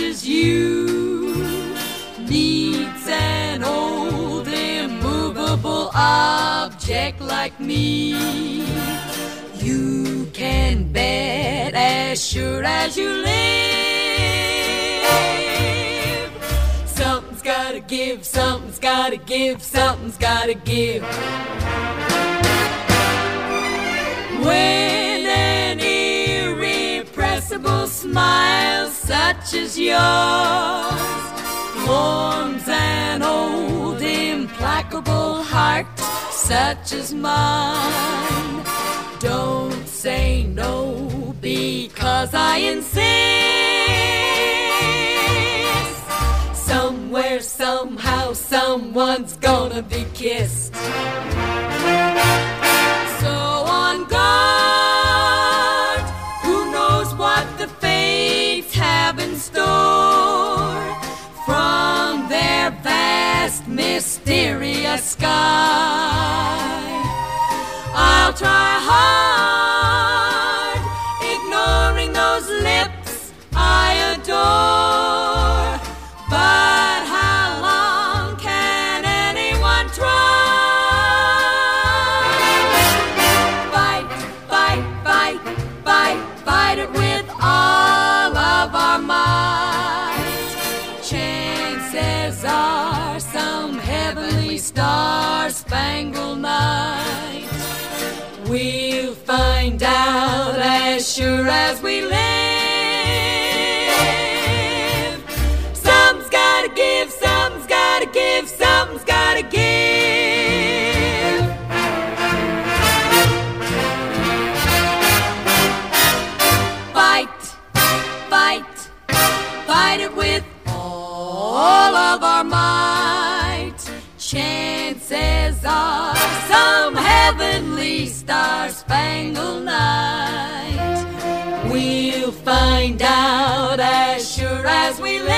as you needs an old immovable object like me. You can bet as sure as you live. Something's gotta give, something's gotta give, something's gotta give. When irrepressible smile such as yours forms an old implacable heart such as mine, don't say no because I insist. Somewhere, somehow, someone's gonna be kissed. So on mysterious sky. I'll try hard, we live. Something's gotta give, something's gotta give, something's gotta give. Fight, fight, fight it with all of our might. Chances are some heavenly star spangled night. Find out as sure as we live.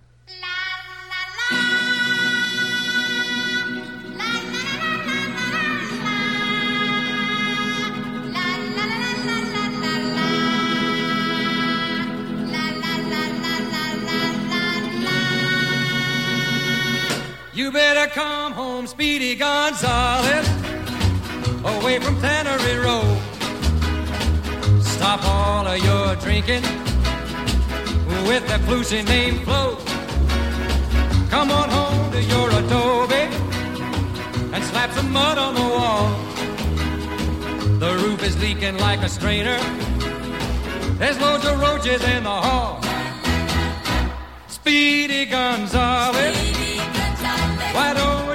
come home, Speedy Gonzales, away from Tannery Row. Stop all of your drinking with that flusy name Flo. Come on home to your adobe and slap some mud on the wall. The roof is leaking like a strainer. There's loads of roaches in the hall. Speedy Gonzales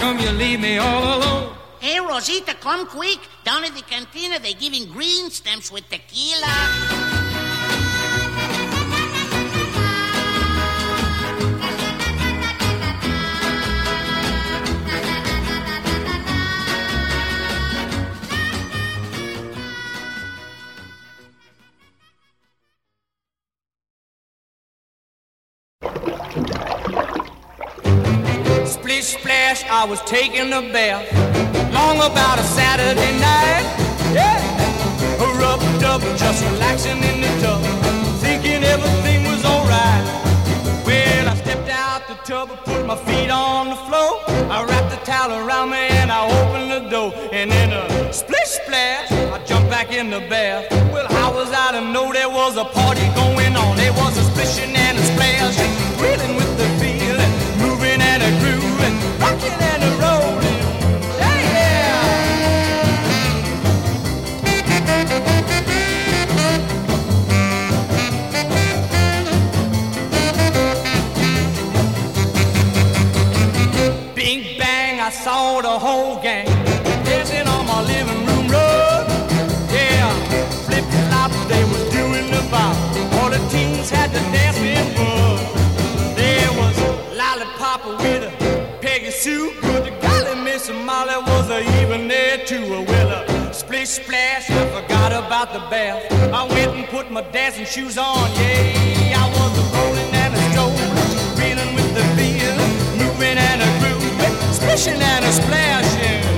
Come you leave me all alone? Hey, Rosita, come quick. Down at the cantina, they're giving green stamps with tequila. Splash, I was taking a bath. Long about a Saturday night. Yeah. A rub dub, just relaxing in the tub. Thinking everything was alright. Well, I stepped out the tub and put my feet on the floor. I wrapped the towel around me and I opened the door. And in a splish splash, I jumped back in the bath. Well, how was I to know there was a party going on? There was a splishing and a saw the whole gang Miss Molly was a even there too. Well, a splish splash, I forgot about the bath. I went and put my dancing shoes on. Yeah, I was a rolling and a strolling, feeling with the feel, moving and a grooving, splishing and a splashing.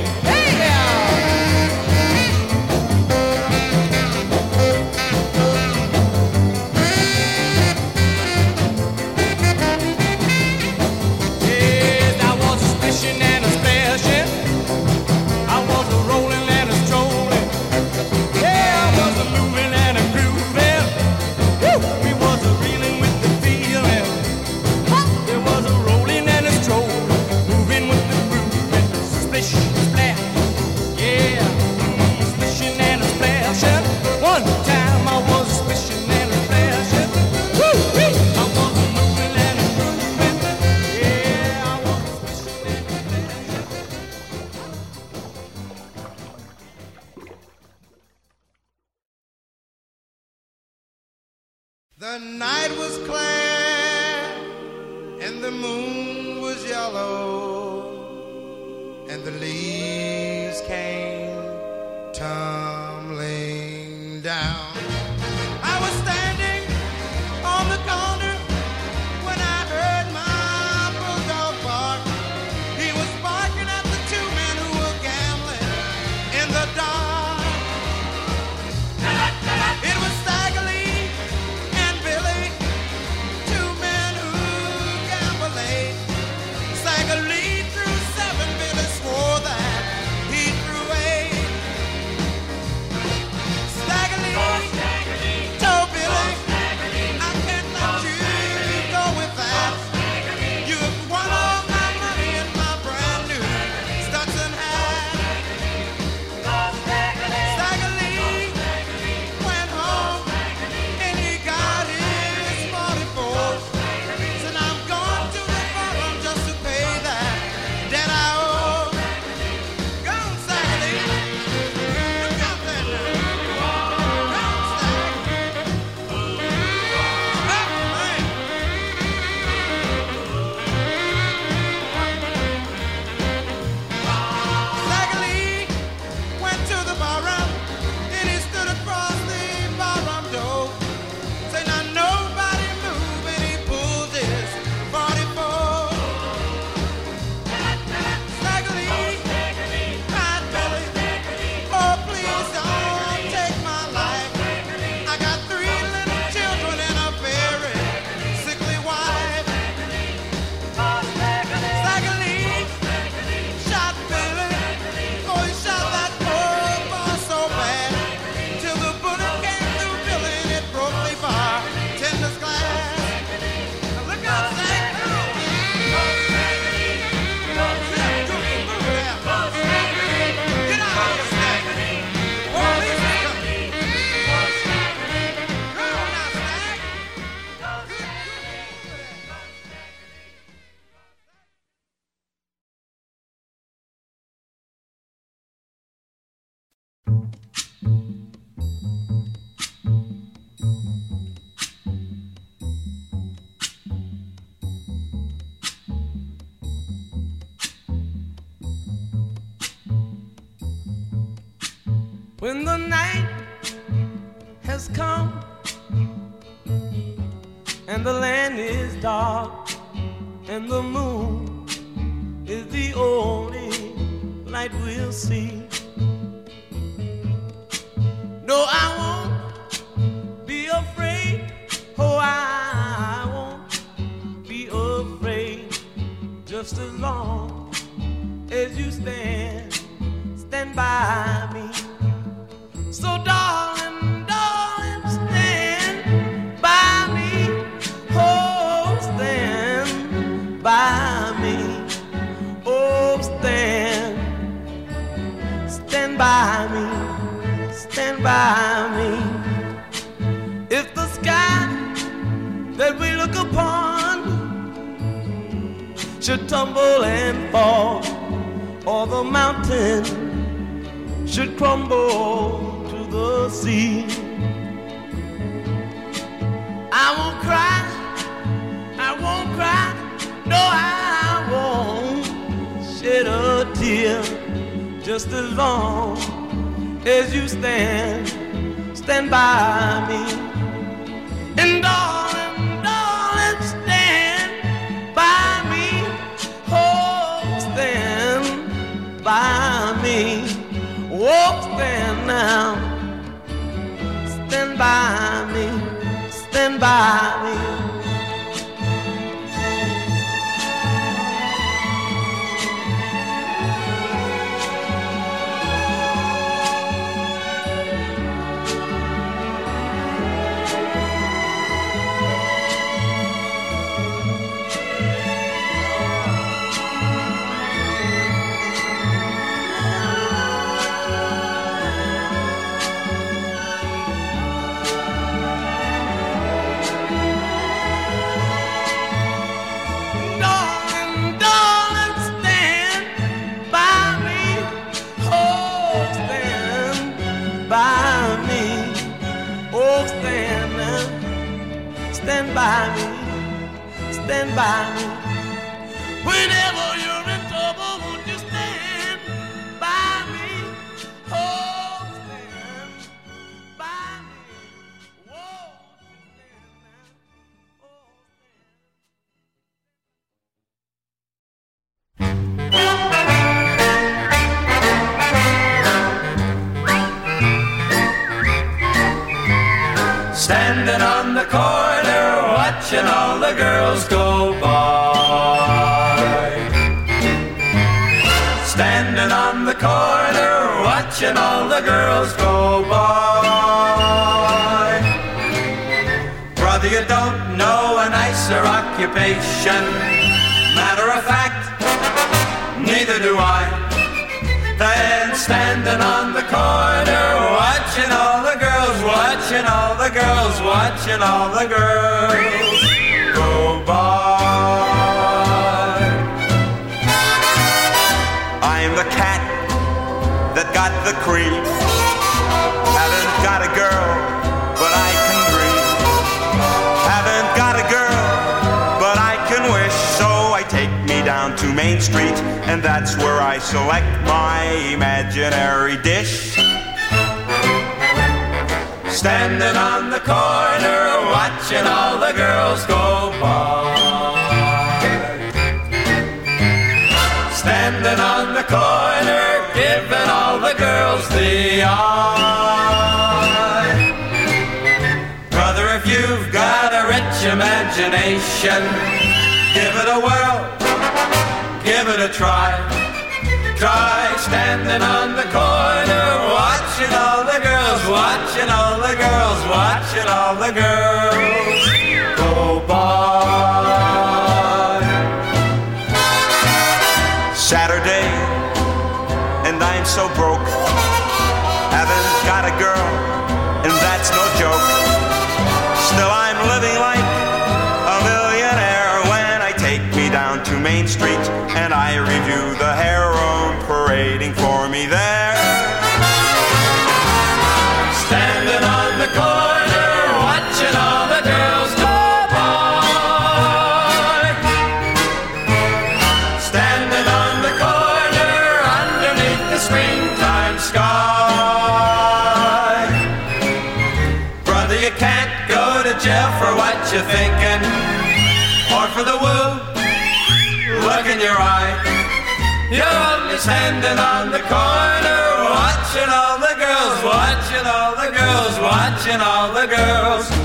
Main Street, and that's where I select my imaginary dish. Standing on the corner, watching all the girls go by. Standing on the corner, giving all the girls the eye. Brother, if you've got a rich imagination, give it a whirl give it a try. Try standing on the corner, watching all the girls, watching all the girls, watching all the girls go by. Saturday, and I'm so broke. Haven't got a girl, and that's no joke. Still, I'm living like a millionaire when I take me down to Main Street and I review the heroin standing on the corner, watching all the girls, watching all the girls, watching all the girls.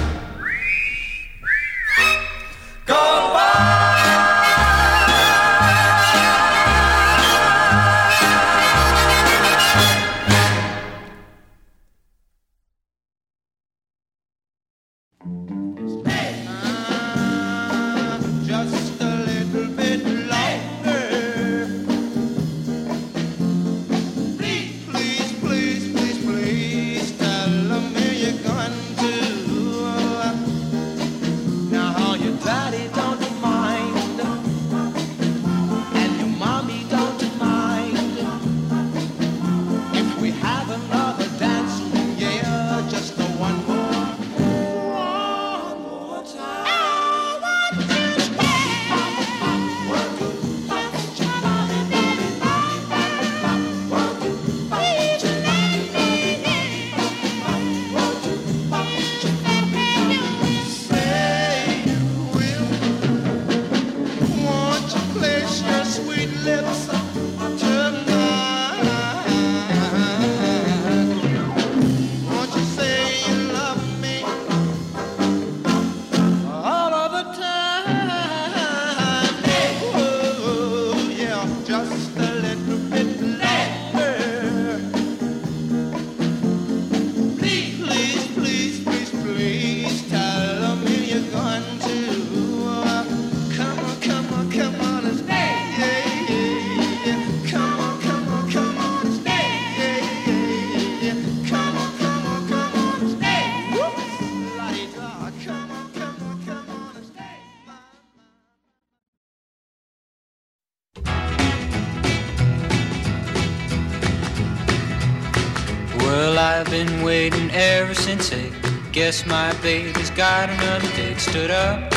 I've been waiting ever since eight. Guess my baby's got another date. Stood up,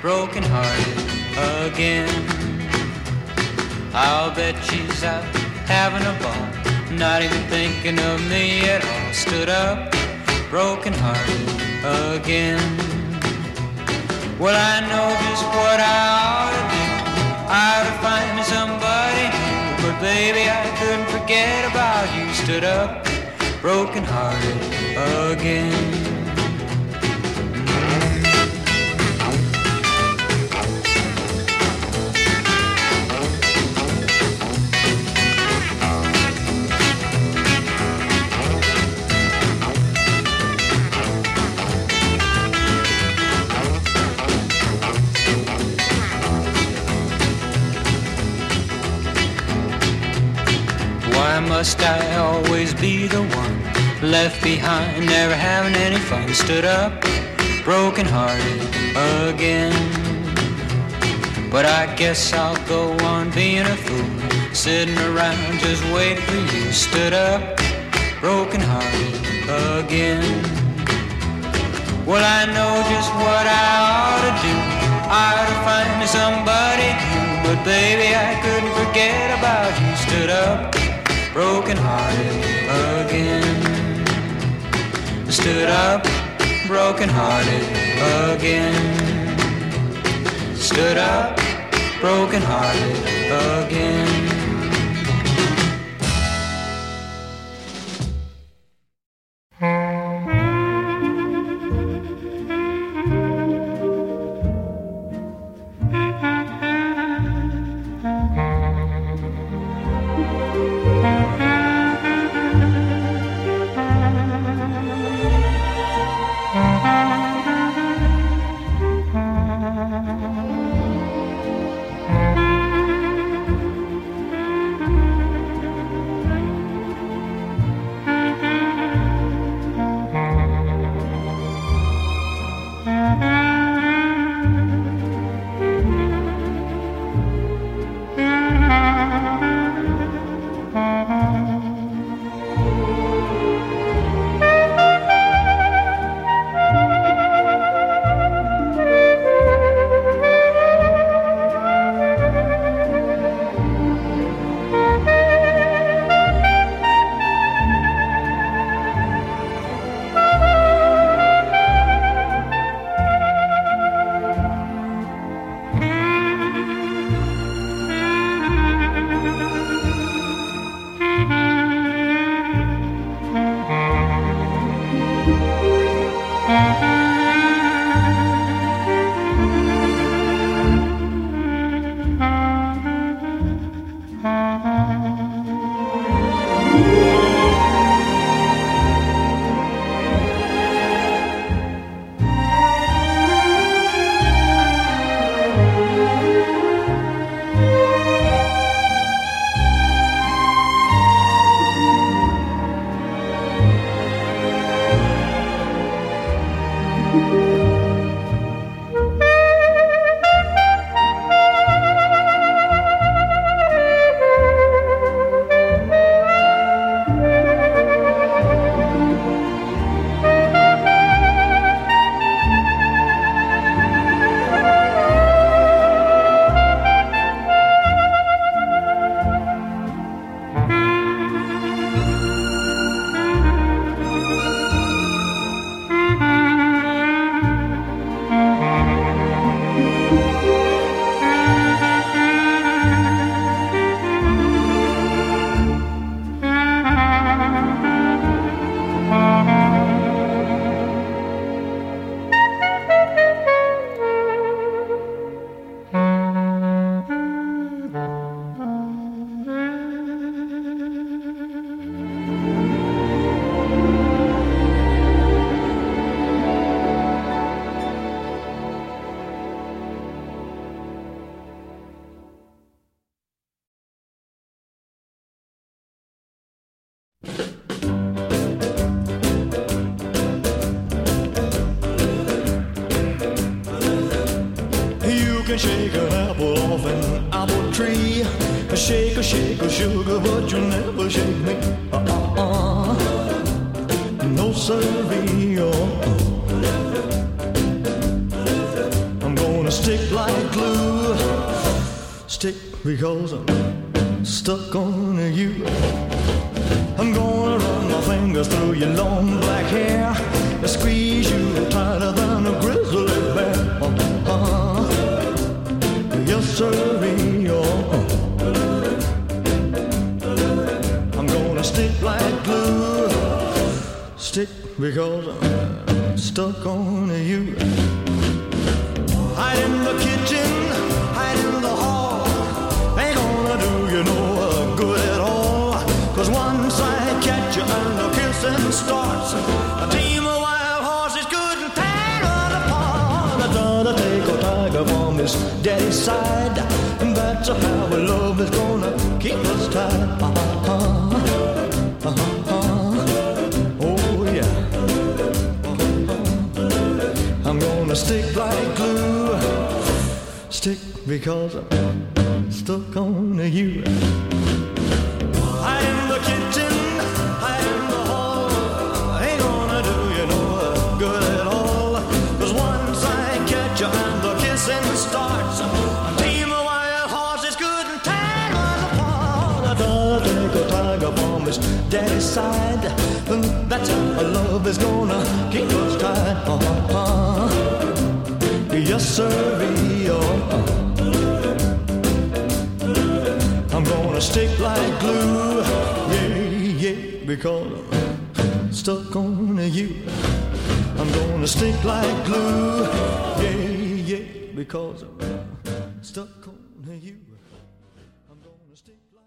broken hearted again. I'll bet she's out having a ball, not even thinking of me at all. Stood up, broken hearted again. Well, I know just what I ought to do. I ought to find me somebody new. But baby, I couldn't forget about you. Stood up, broken hearted again. Must I always be the one left behind, never having any fun? Stood up, broken hearted again. But I guess I'll go on being a fool, sitting around just waiting for you. Stood up, broken hearted again. Well, I know just what I ought to do. I ought to find me somebody new. But baby, I couldn't forget about you. Stood up, broken hearted again. Stood up, broken hearted again. Stood up, broken hearted again. Because I'm stuck on you. I'm gonna like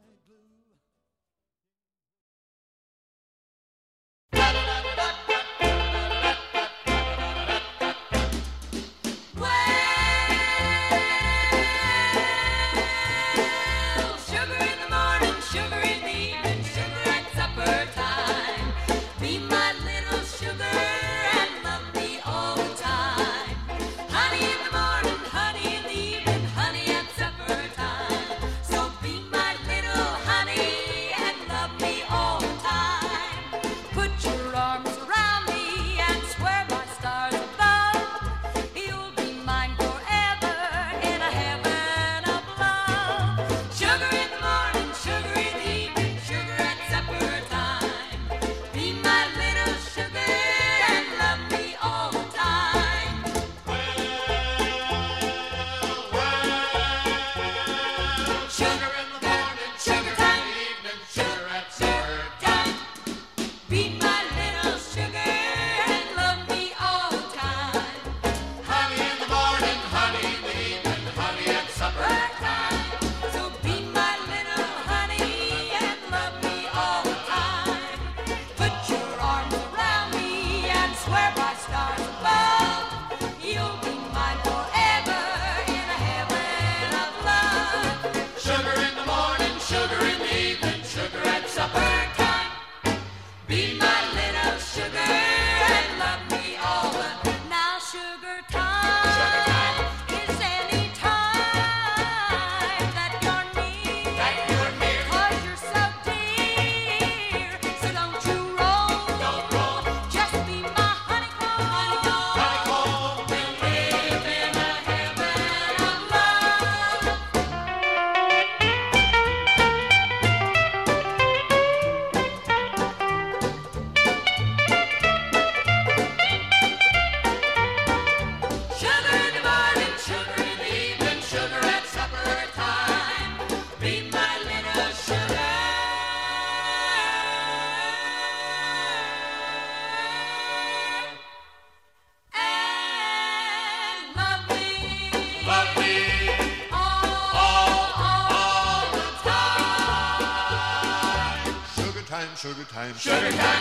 sugar time, sugar time.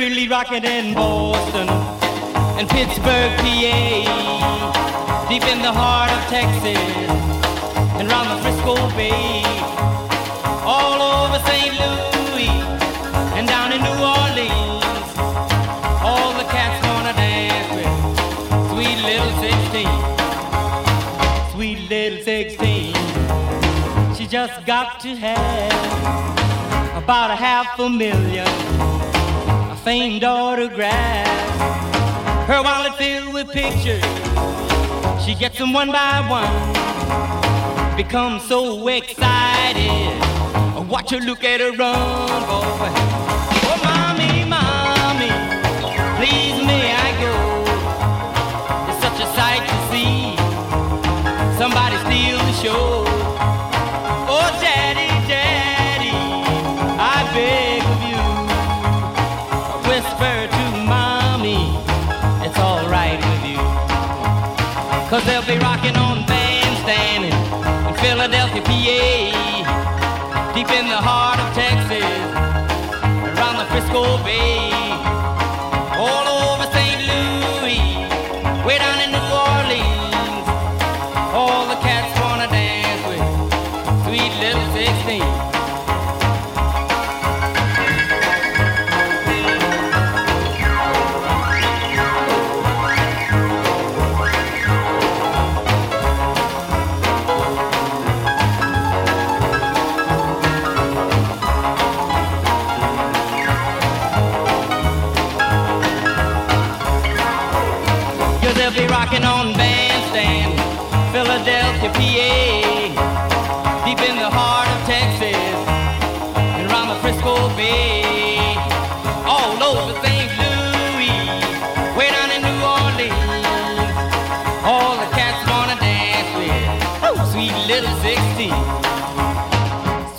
Really rocking in Boston and Pittsburgh, PA, deep in the heart of Texas and round the Frisco Bay, all over St. Louis and down in New Orleans. All the cats wanna dance with sweet little 16, sweet little 16. She just got to have about a half a million famed autographs. Her wallet filled with pictures. She gets them one by one. Becomes so excited. Watch her look at her run, boy. Oh, mommy, mommy, please may I go? It's such a sight to see. Somebody steal the show. Cause they'll be rocking on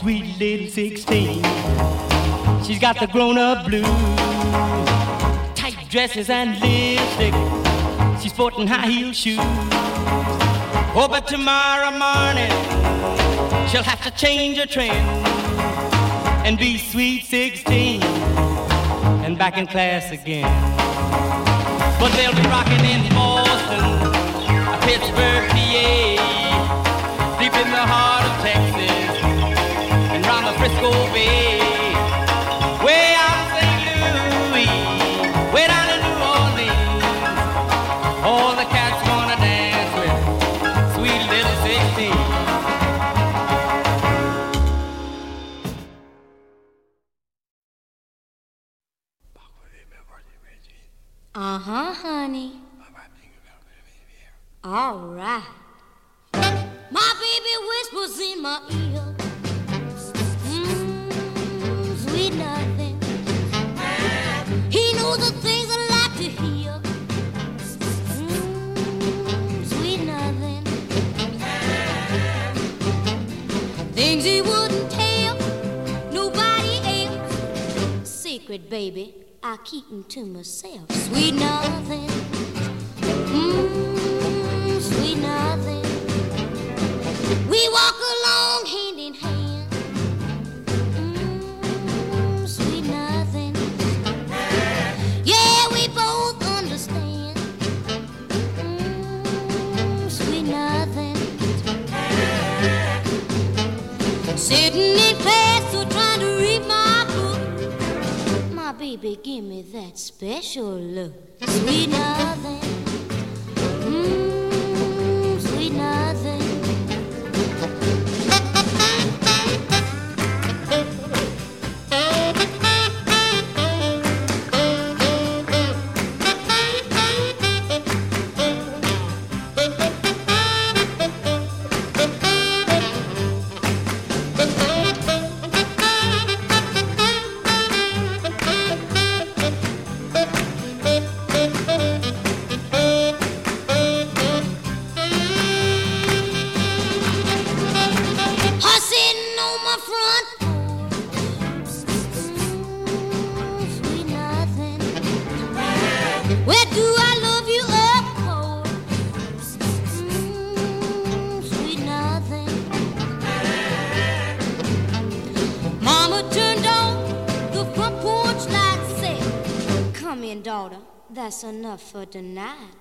sweet little 16. She's got the grown-up blues, tight dresses and lipstick. She's sporting high heel shoes. Oh, but tomorrow morning she'll have to change her trend and be sweet 16 and back in class again. But they'll be rocking in Boston, Pittsburgh, PA, deep in the heart of Texas Frisco Bay. Way out St. Louis, way down New Orleans. All the cats wanna dance with sweet little 16. Uh huh, honey. All right. My baby whispers in my ear. He knows the things I like to hear. Mm, sweet nothing. Things he wouldn't tell nobody else. Secret, baby, I keep 'em to myself. Sweet nothing. Mm, sweet nothing. We walk along Sitting in class, so trying to read my book. My baby, give me that special look. Sweet nothing. Mmm, sweet nothing. that's enough for tonight.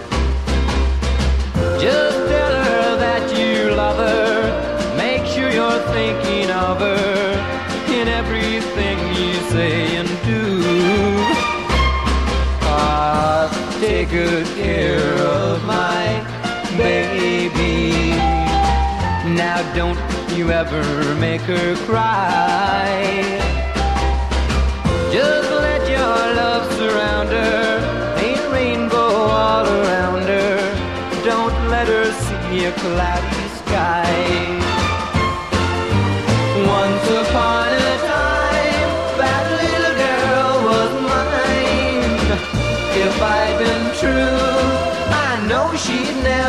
thinking of her in everything you say and do. Ah, take good care of my baby. Now don't you ever make her cry. Just let your love surround her, paint rainbow all around her. Don't let her see a cloud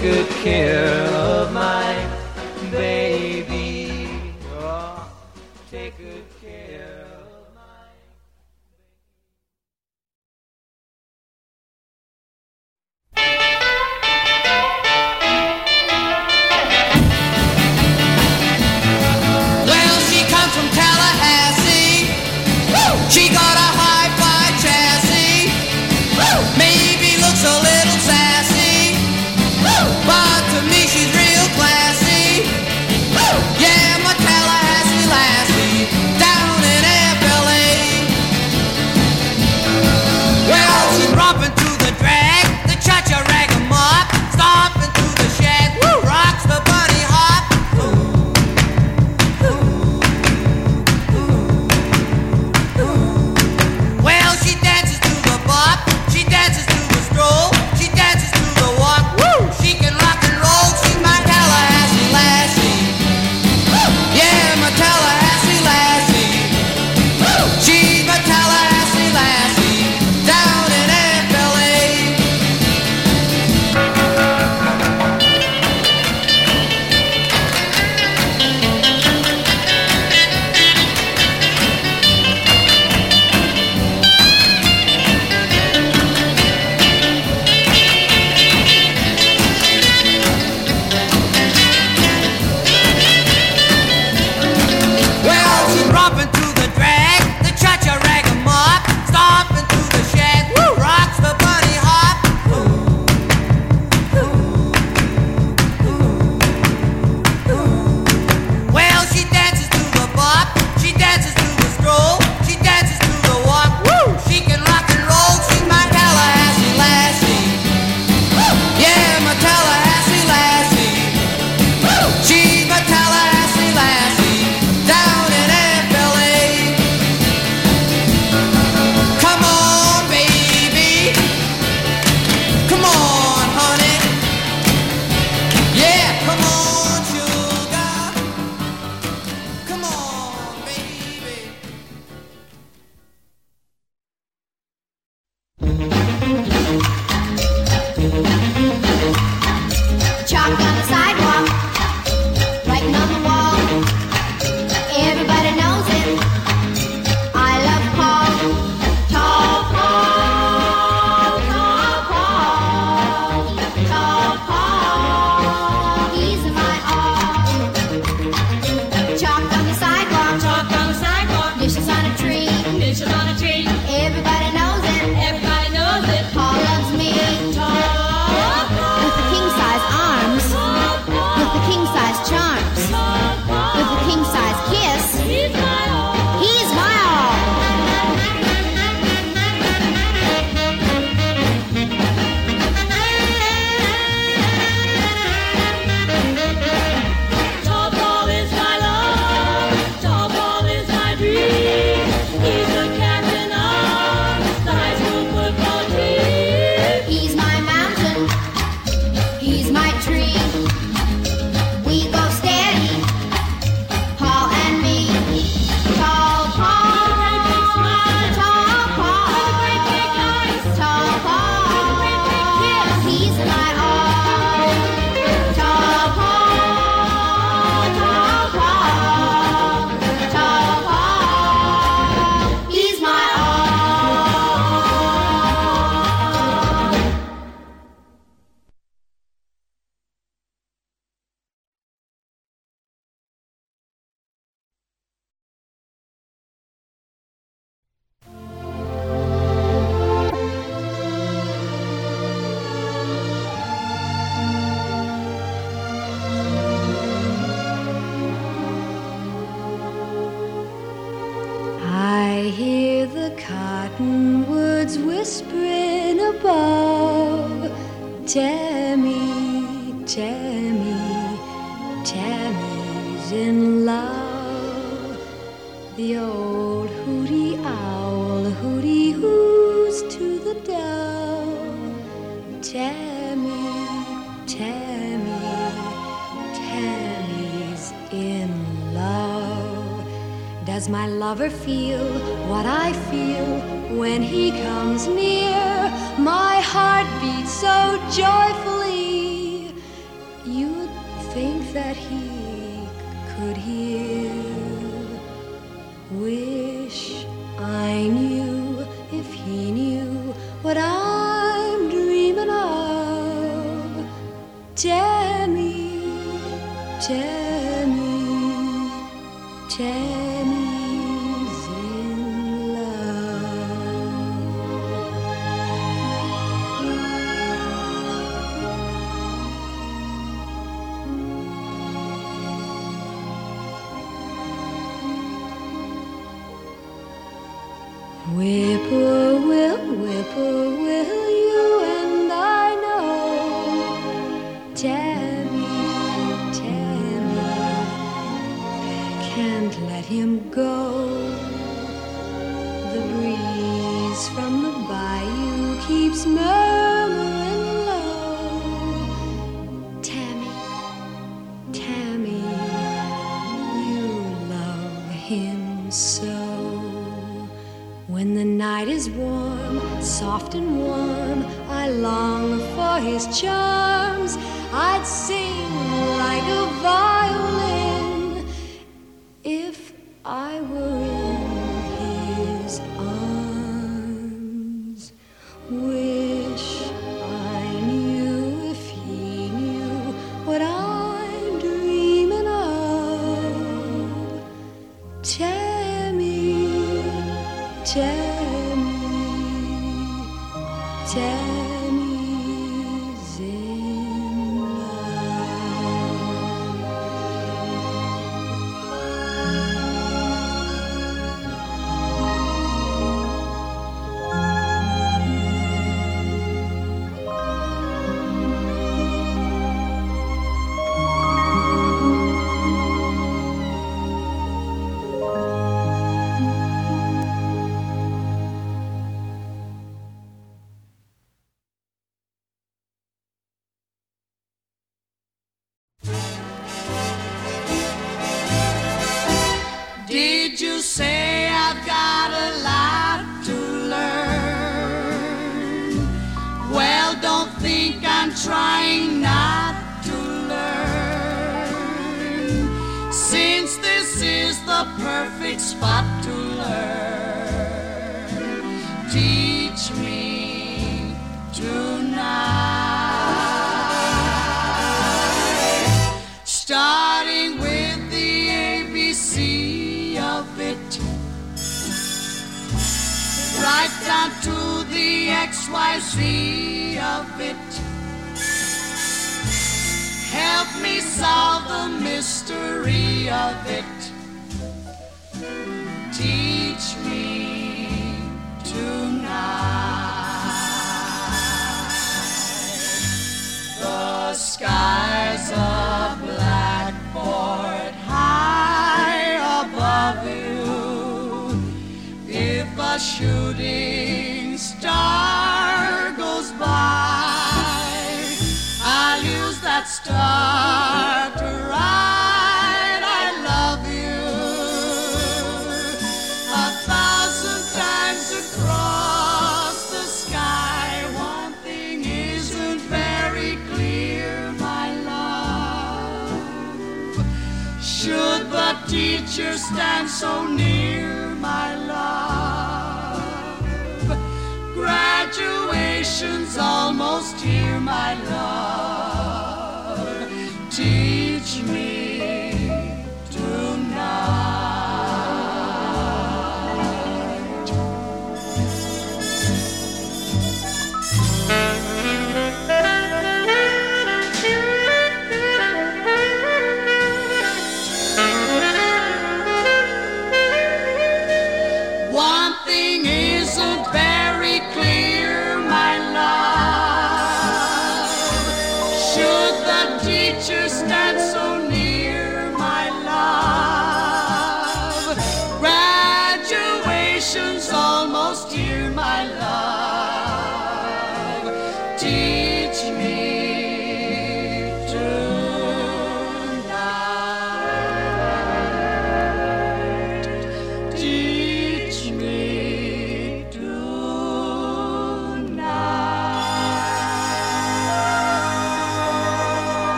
Good care of my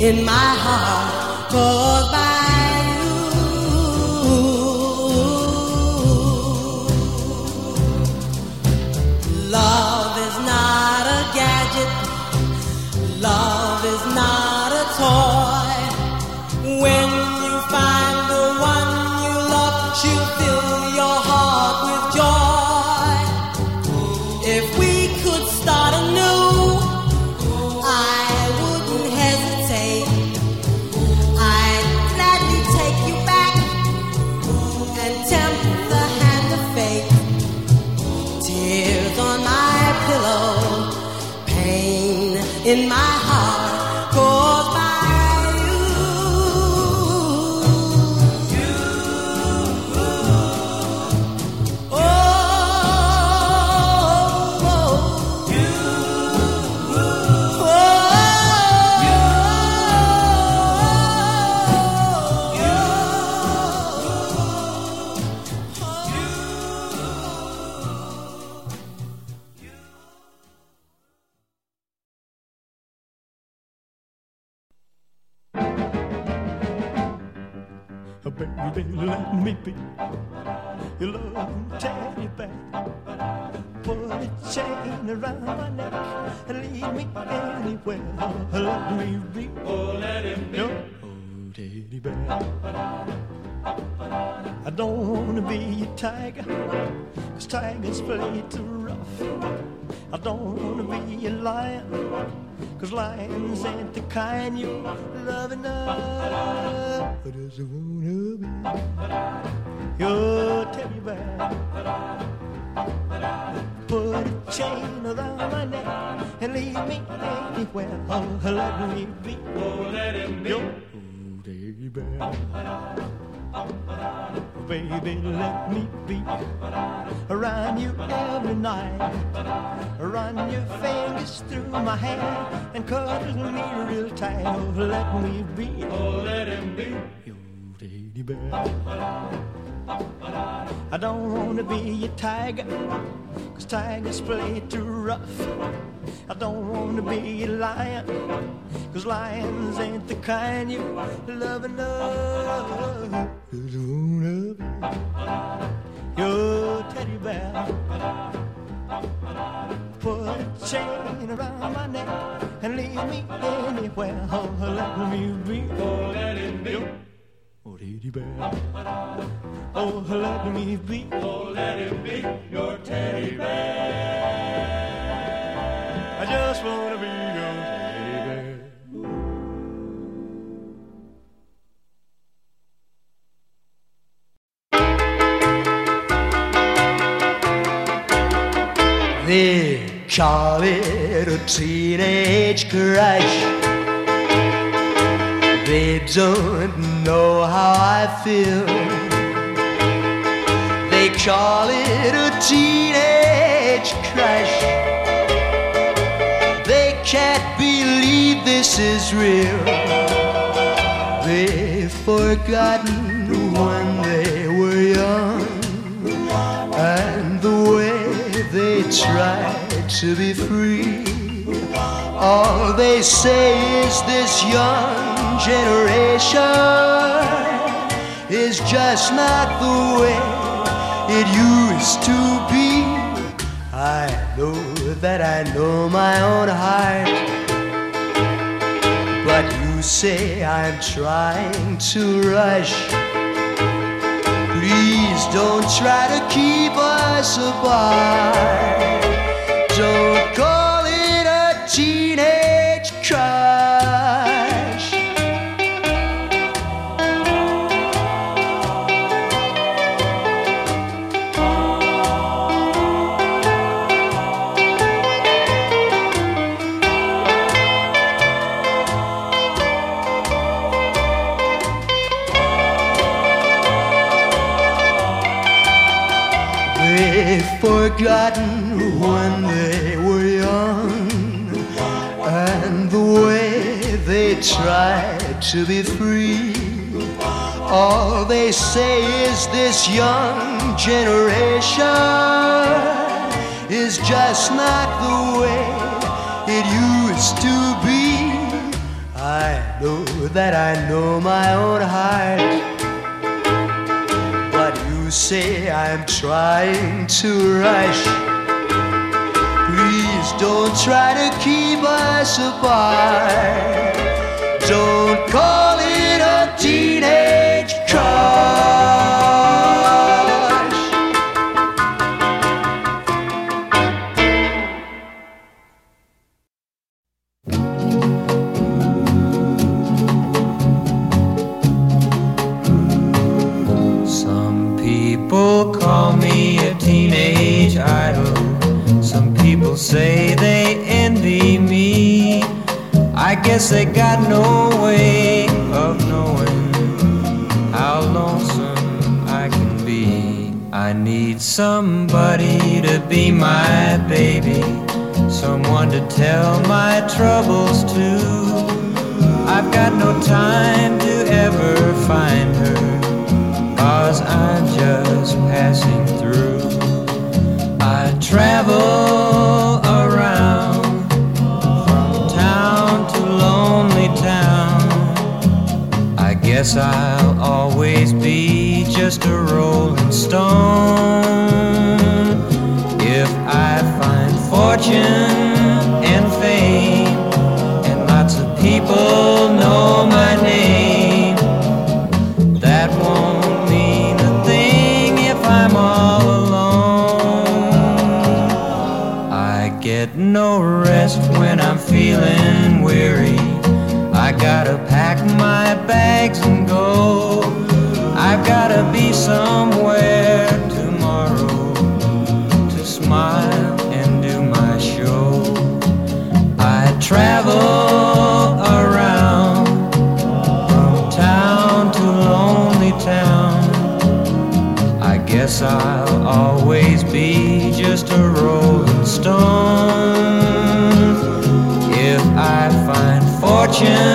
in my heart. Caused by tigers play too rough. I don't wanna be a lion, cause lions ain't the kind you love enough. I just wanna be your teddy bear. Put a chain around my neck and lead me anywhere. Oh, let me be. Oh, let him be. Your teddy bear. Baby, let me be around you every night. Run your fingers through my hair and cuddle me real tight. Oh, let me be. Oh, let him be your teddy bear. I don't wanna be a tiger, cause tigers play too rough. I don't wanna be a lion, cause lions ain't the kind you love wanna be your teddy bear. Put a chain around my neck and leave me anywhere. Oh, let me be. Oh, let it be. Oh, teddy bear. Oh, let me be. Oh, let him be your teddy bear. I just wanna be your teddy bear. They call it a teenage crush. They don't know how I feel. They call it a teenage crush. They can't believe this is real. They've forgotten when they were young and the way they tried to be free. All they say is this young generation is just not the way it used to be. I know that I know my own heart, but you say I'm trying to rush. Please don't try to keep us apart. Don't call forgotten when they were young and the way they tried to be free. All they say is this young generation is just not the way it used to be. I know that I know my own heart you say I'm trying to rush. Please don't try to keep us apart. Don't call it a teenage crush. Guess they got no way of knowing how lonesome I can be. I need somebody to be my baby, someone to tell my troubles to. I've got no time to ever find her, cause I'm just passing through. I travel guess I'll always be just a rolling stone. If I find fortune and fame, and lots of people know my name, that won't mean a thing if I'm all alone. I get no rest when I'm feeling weary. Bags and go. I've gotta be somewhere tomorrow to smile and do my show. I travel around from town to lonely town. I guess I'll always be just a rolling stone. If I find fortune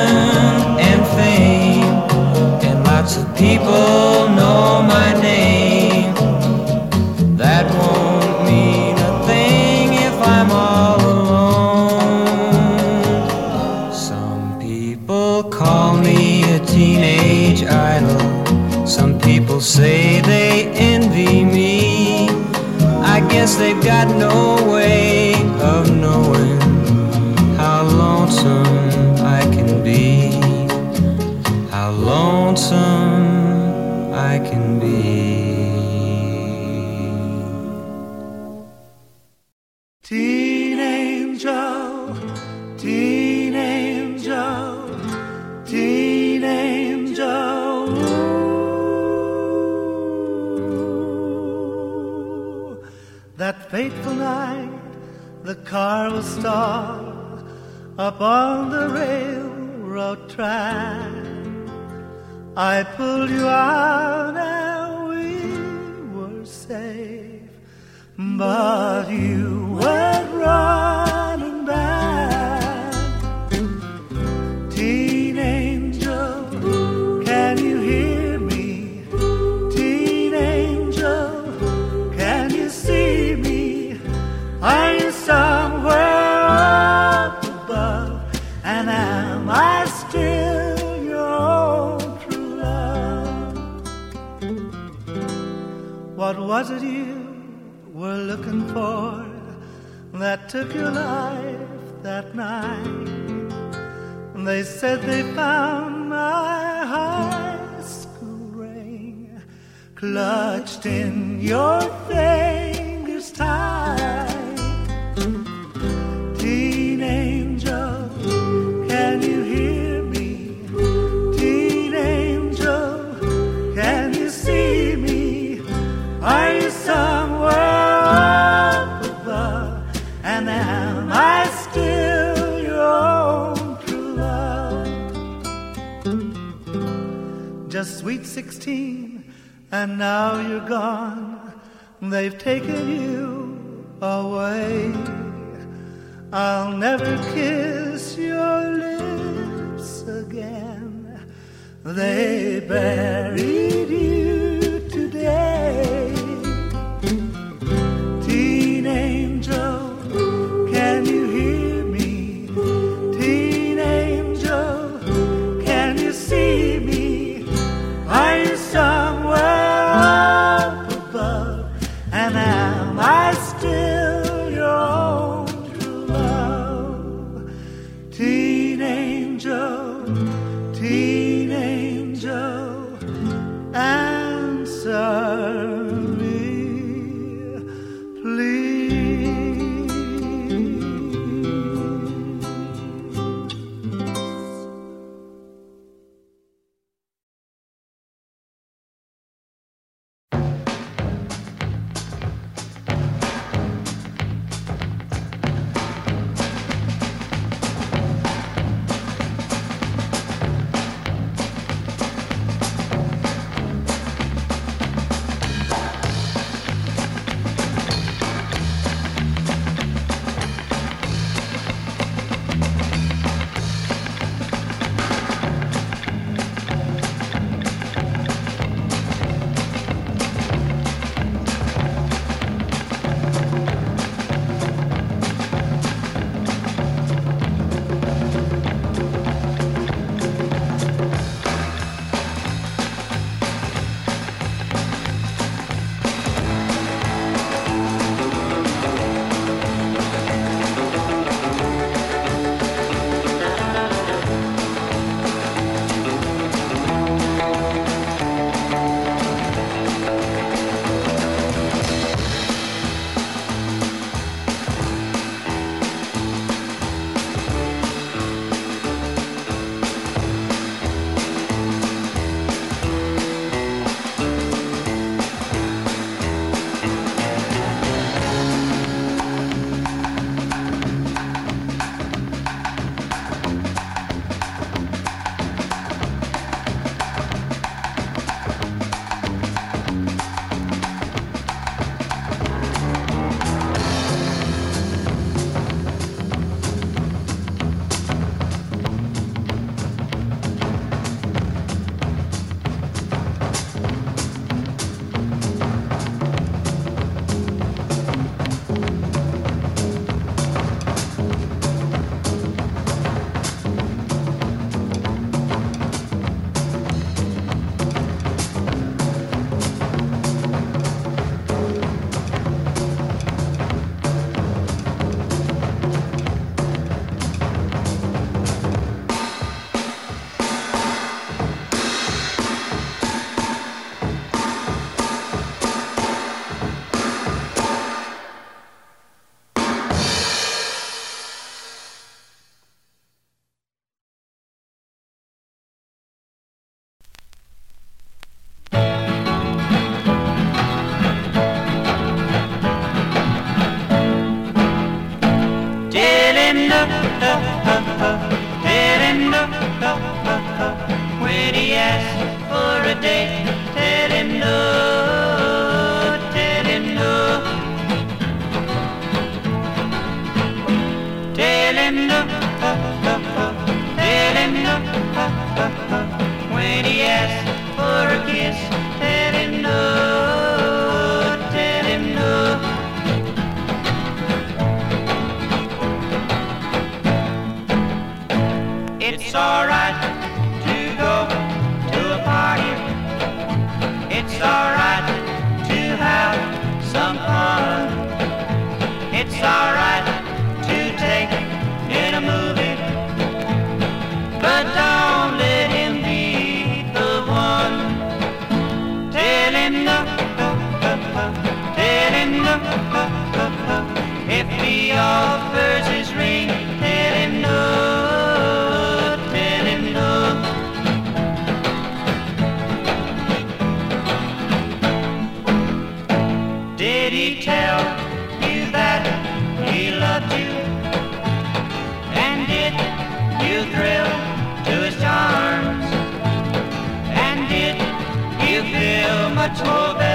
much more better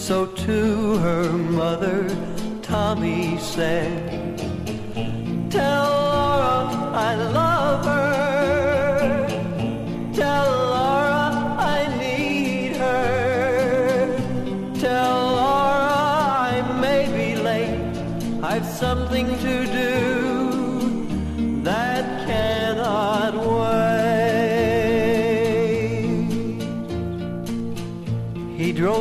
So to her mother, Tommy said, Tell Laura I love her. Tell Laura I need her. Tell Laura I may be late. I've something to do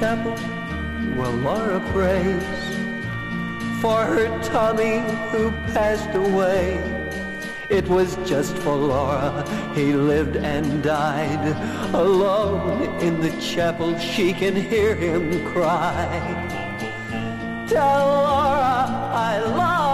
chapel, well, Laura prays for her Tommy who passed away. It was just for Laura he lived and died. Alone in the chapel, she can hear him cry. Tell Laura I love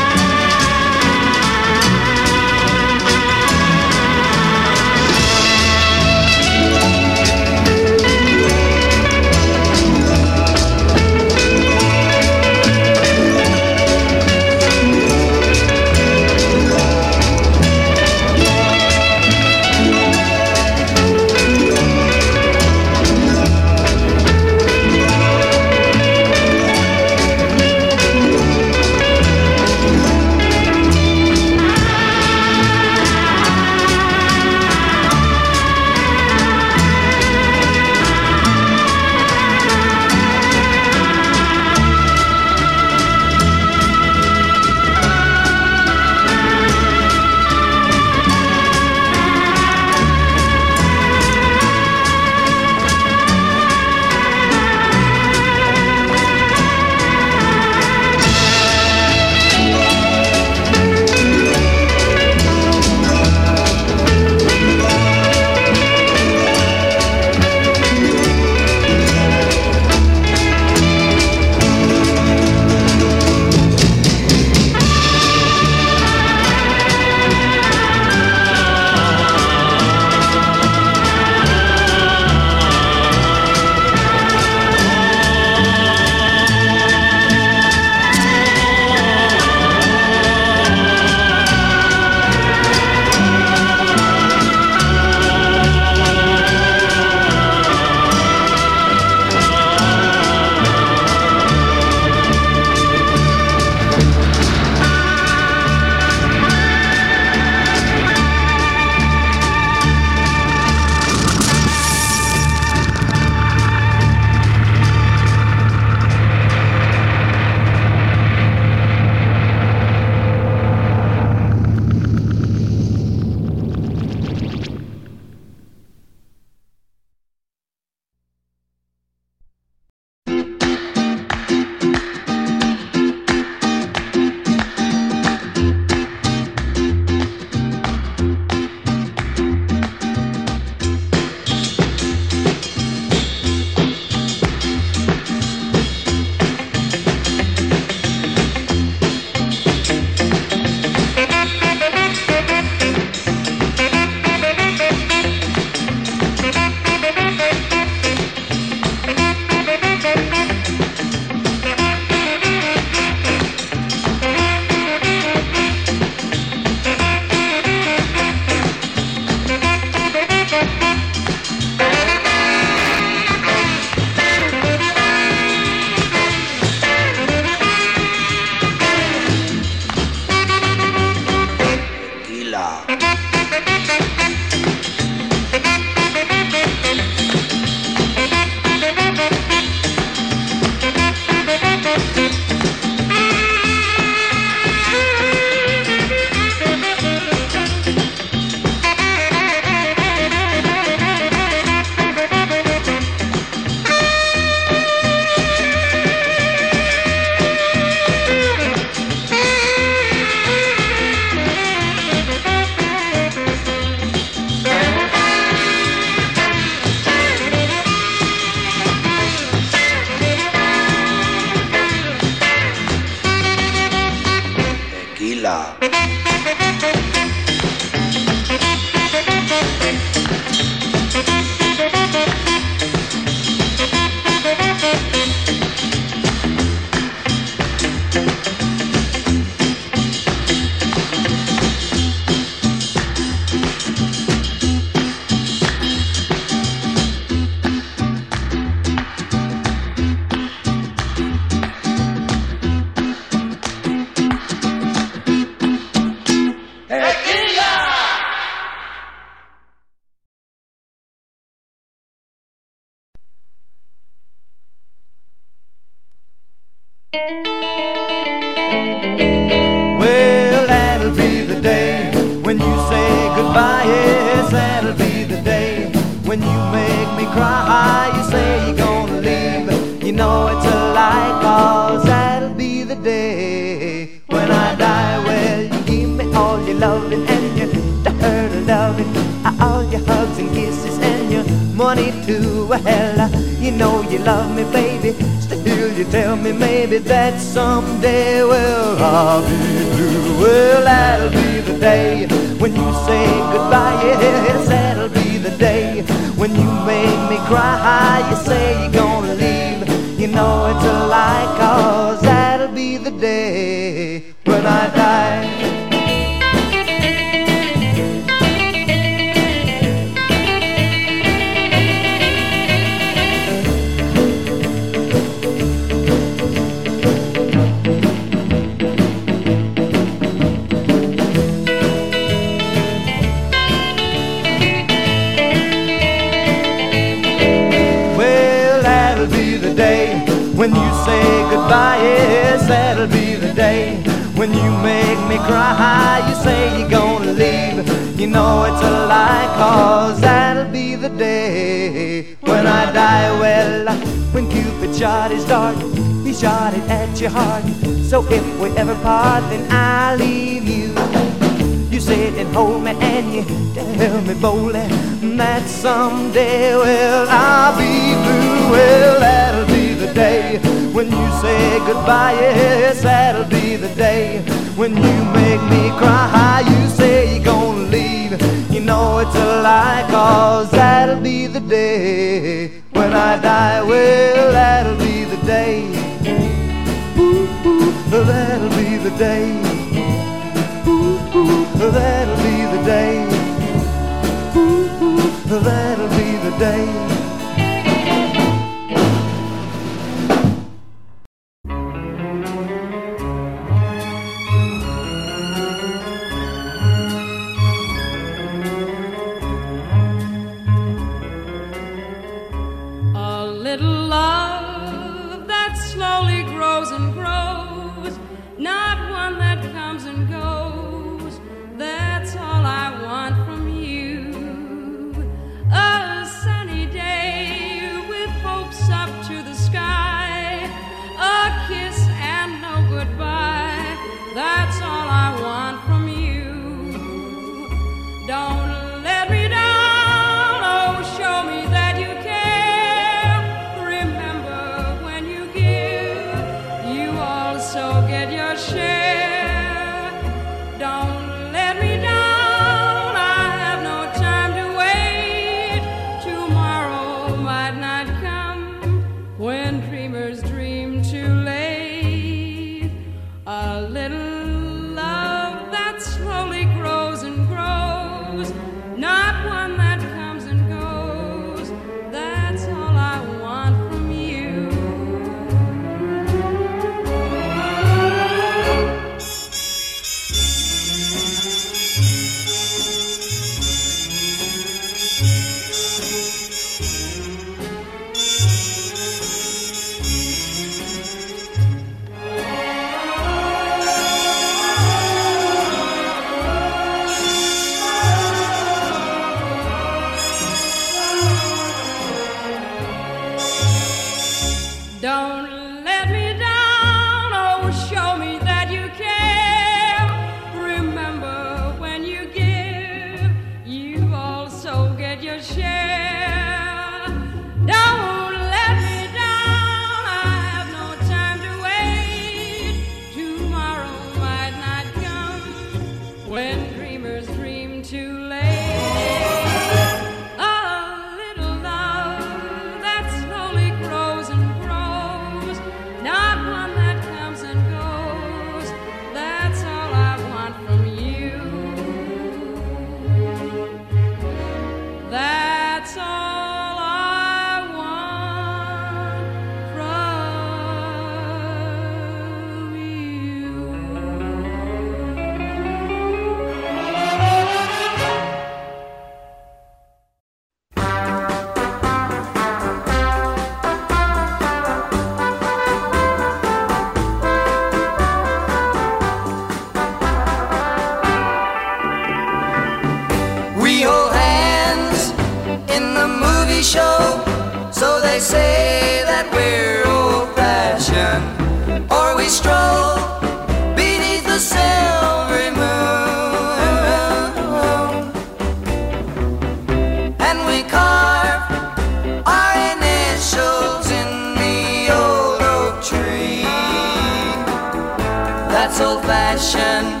That's old fashioned,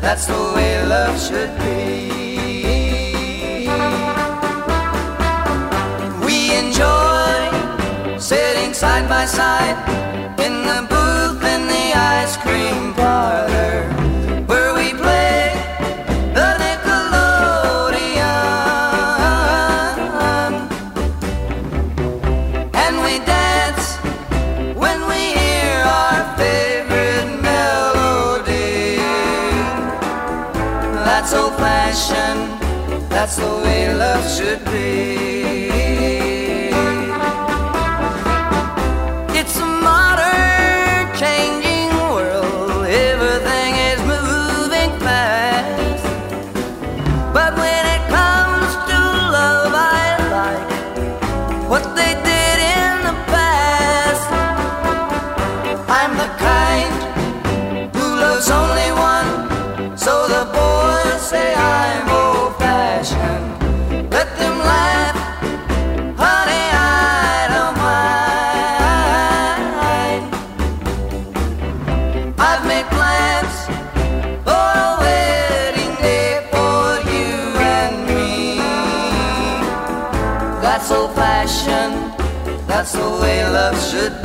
that's the way love should be. We enjoy sitting side by side in the booth in the ice cream bar. earth should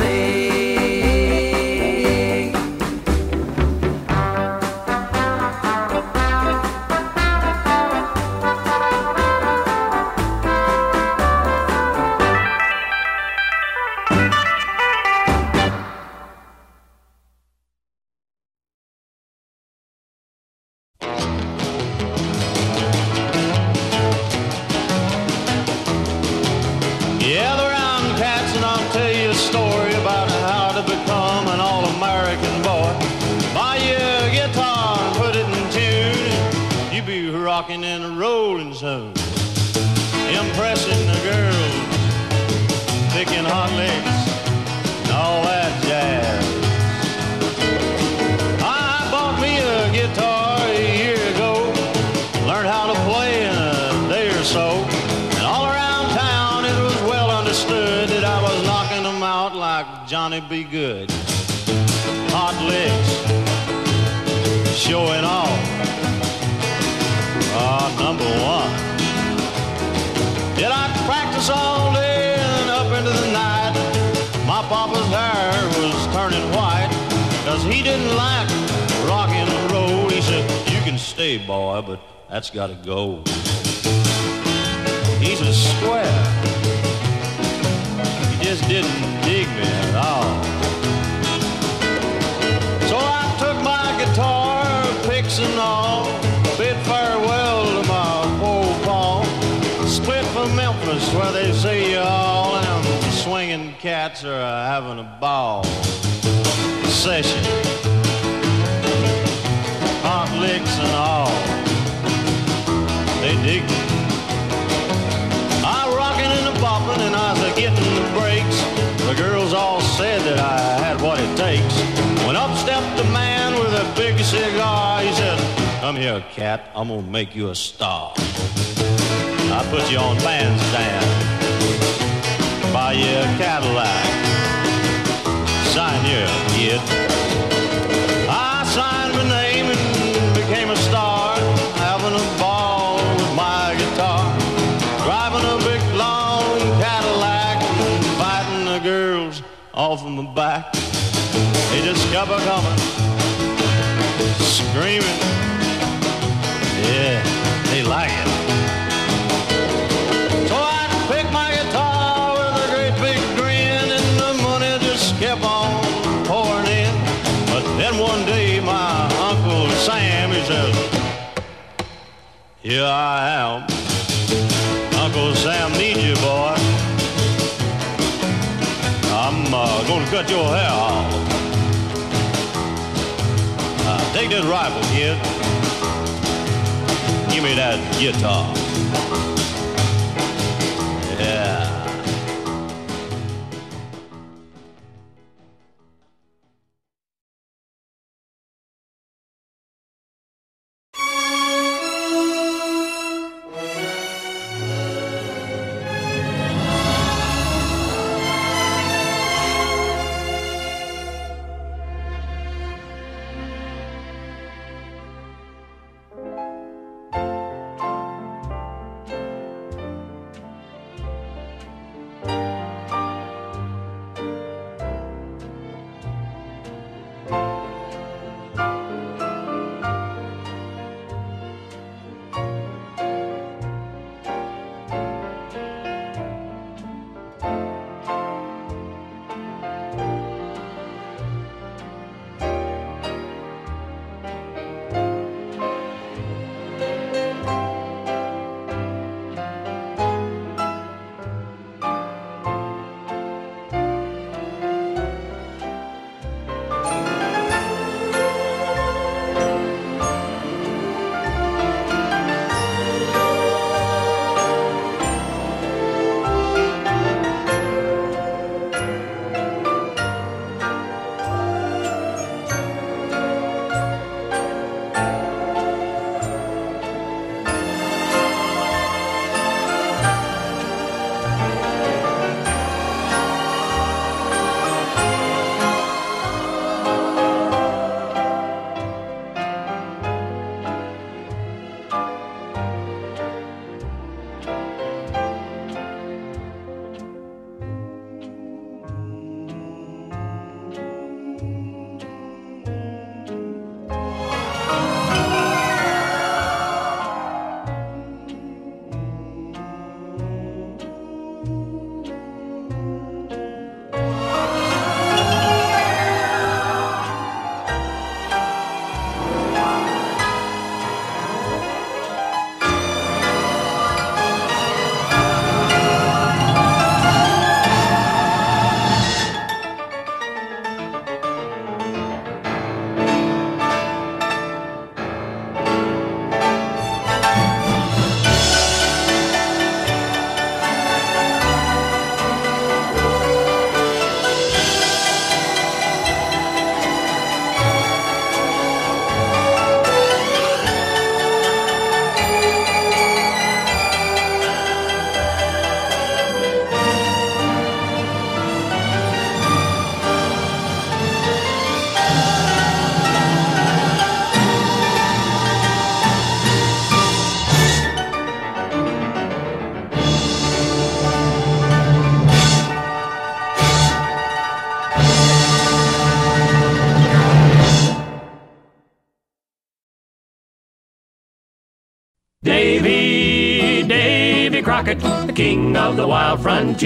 the wild frontier.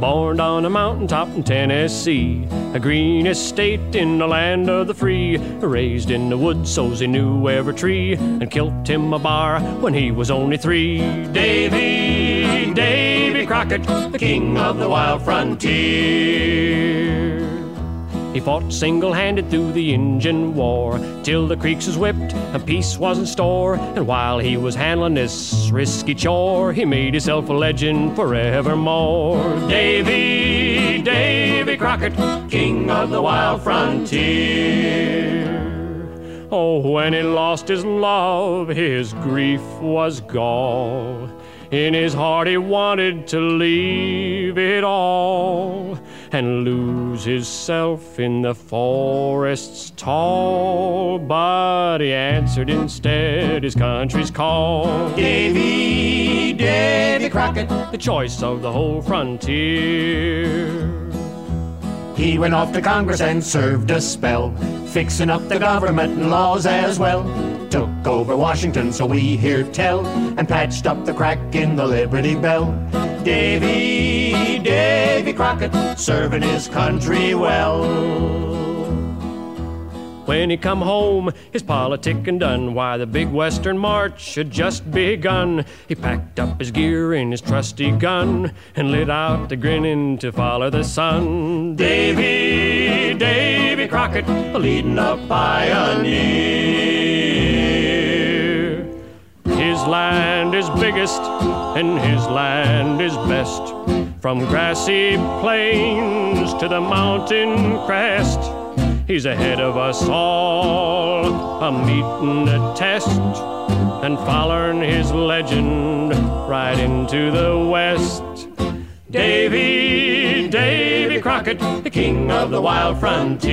Born on a mountaintop in Tennessee, a green estate in the land of the free. Raised in the woods so's he knew every tree, and killed him a bar when he was only three. Davy, Davy Crockett, the king of the wild frontier. He fought single handed through the Injun War till the creeks was whipped and peace was in store. And while he was handling this risky chore, he made himself a legend forevermore. Davy, Davy Crockett, king of the wild frontier. Oh, when he lost his love, his grief was gall. In his heart, he wanted to leave it all and lose himself in the forests tall. But he answered instead his country's call. Davy, Davy Crockett, the choice of the whole frontier. He went off to Congress and served a spell, fixing up the government and laws as well. Took over Washington, so we hear tell, and patched up the crack in the Liberty Bell. Davy, Davy Crockett, serving his country well. When he come home, his politicking done. Why, the big western march had just begun. He packed up his gear and his trusty gun and lit out the grinning to follow the sun. Davy, Davy Crockett, leading a pioneer. His land is biggest and his land is best. From grassy plains to the mountain crest. He's ahead of us all, a meeting a test, and following his legend right into the west. Davy, Davy Crockett, the king of the wild frontier.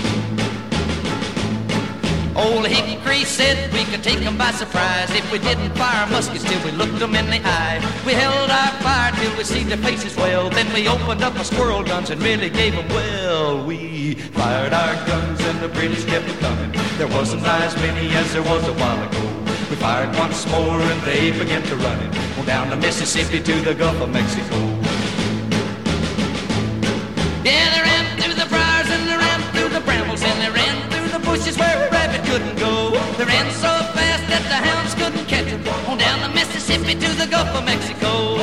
Old Hickory said we could take 'em by surprise if we didn't fire muskets till we looked 'em in the eye. We held our fire till we see their faces well. Then we opened up our squirrel guns and really gave 'em well. We fired our guns and the British kept coming. There wasn't as many as there was a while ago. We fired once more and they began to run it on down the Mississippi to the Gulf of Mexico. Yeah, couldn't go. They ran so fast that the hounds couldn't catch them. On down the Mississippi to the Gulf of Mexico.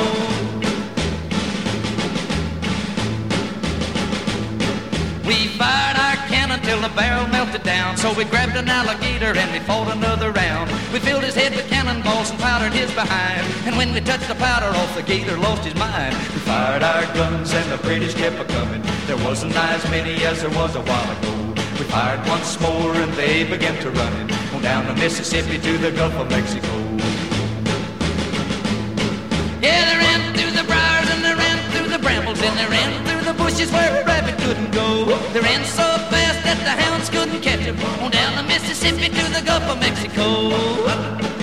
We fired our cannon till the barrel melted down. So we grabbed an alligator and we fought another round. We filled his head with cannonballs and powdered his behind. And when we touched the powder off, the gator lost his mind. We fired our guns and the British kept a-coming. There wasn't as many as there was a while ago. We fired once more and they began to run it on down the Mississippi to the Gulf of Mexico. Yeah, they ran through the briars and they ran through the brambles and they ran through the bushes where a rabbit couldn't go. They ran so fast that the hounds couldn't catch them on down the Mississippi to the Gulf of Mexico.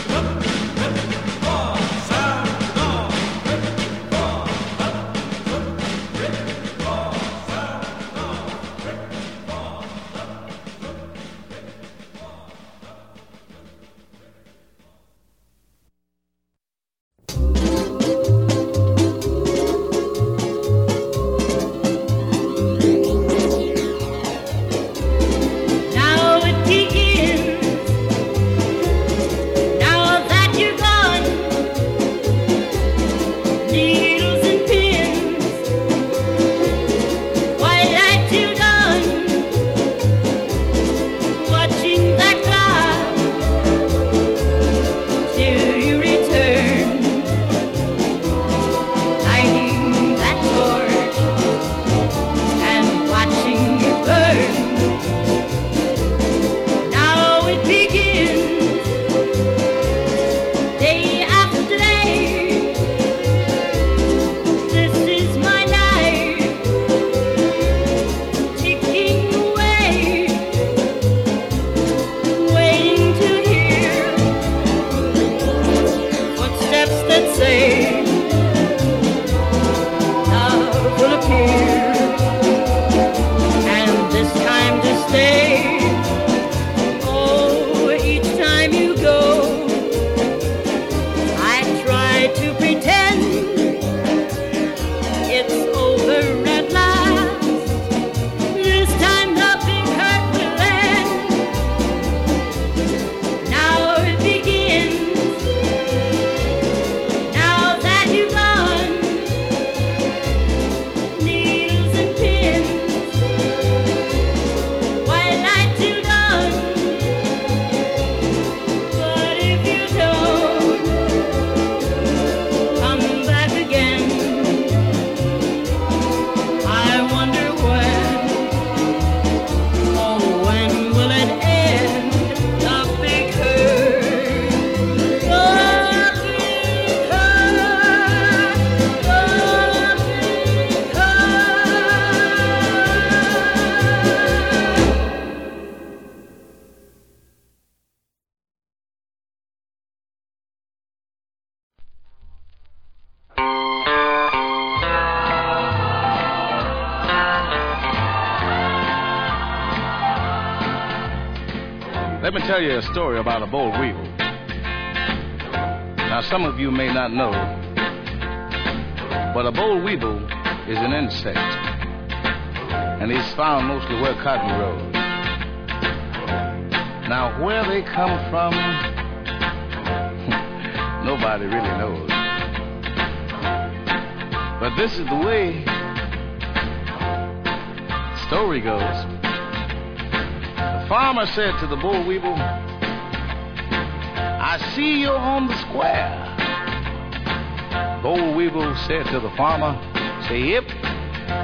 A story about a boll weevil. Now, some of you may not know, but a boll weevil is an insect, and he's found mostly where cotton grows. Now, where they come from, nobody really knows. But this is the way the story goes. Farmer said to the boll weevil, I see you're on the square. Boll weevil said to the farmer, say, yep,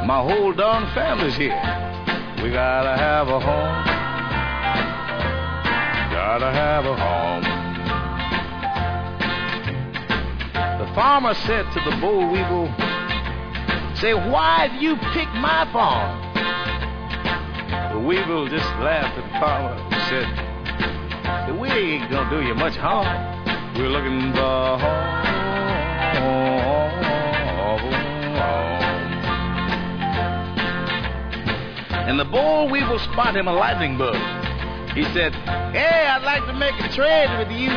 my whole darn family's here. We gotta have a home. Gotta have a home. The farmer said to the boll weevil, say, why'd you pick my farm? Weevil just laughed at the farmer and said, "Say, we ain't gonna do you much harm. We're looking for home. And the boll weevil spot him a lightning bug. He said, Hey, I'd like to make a trade with you.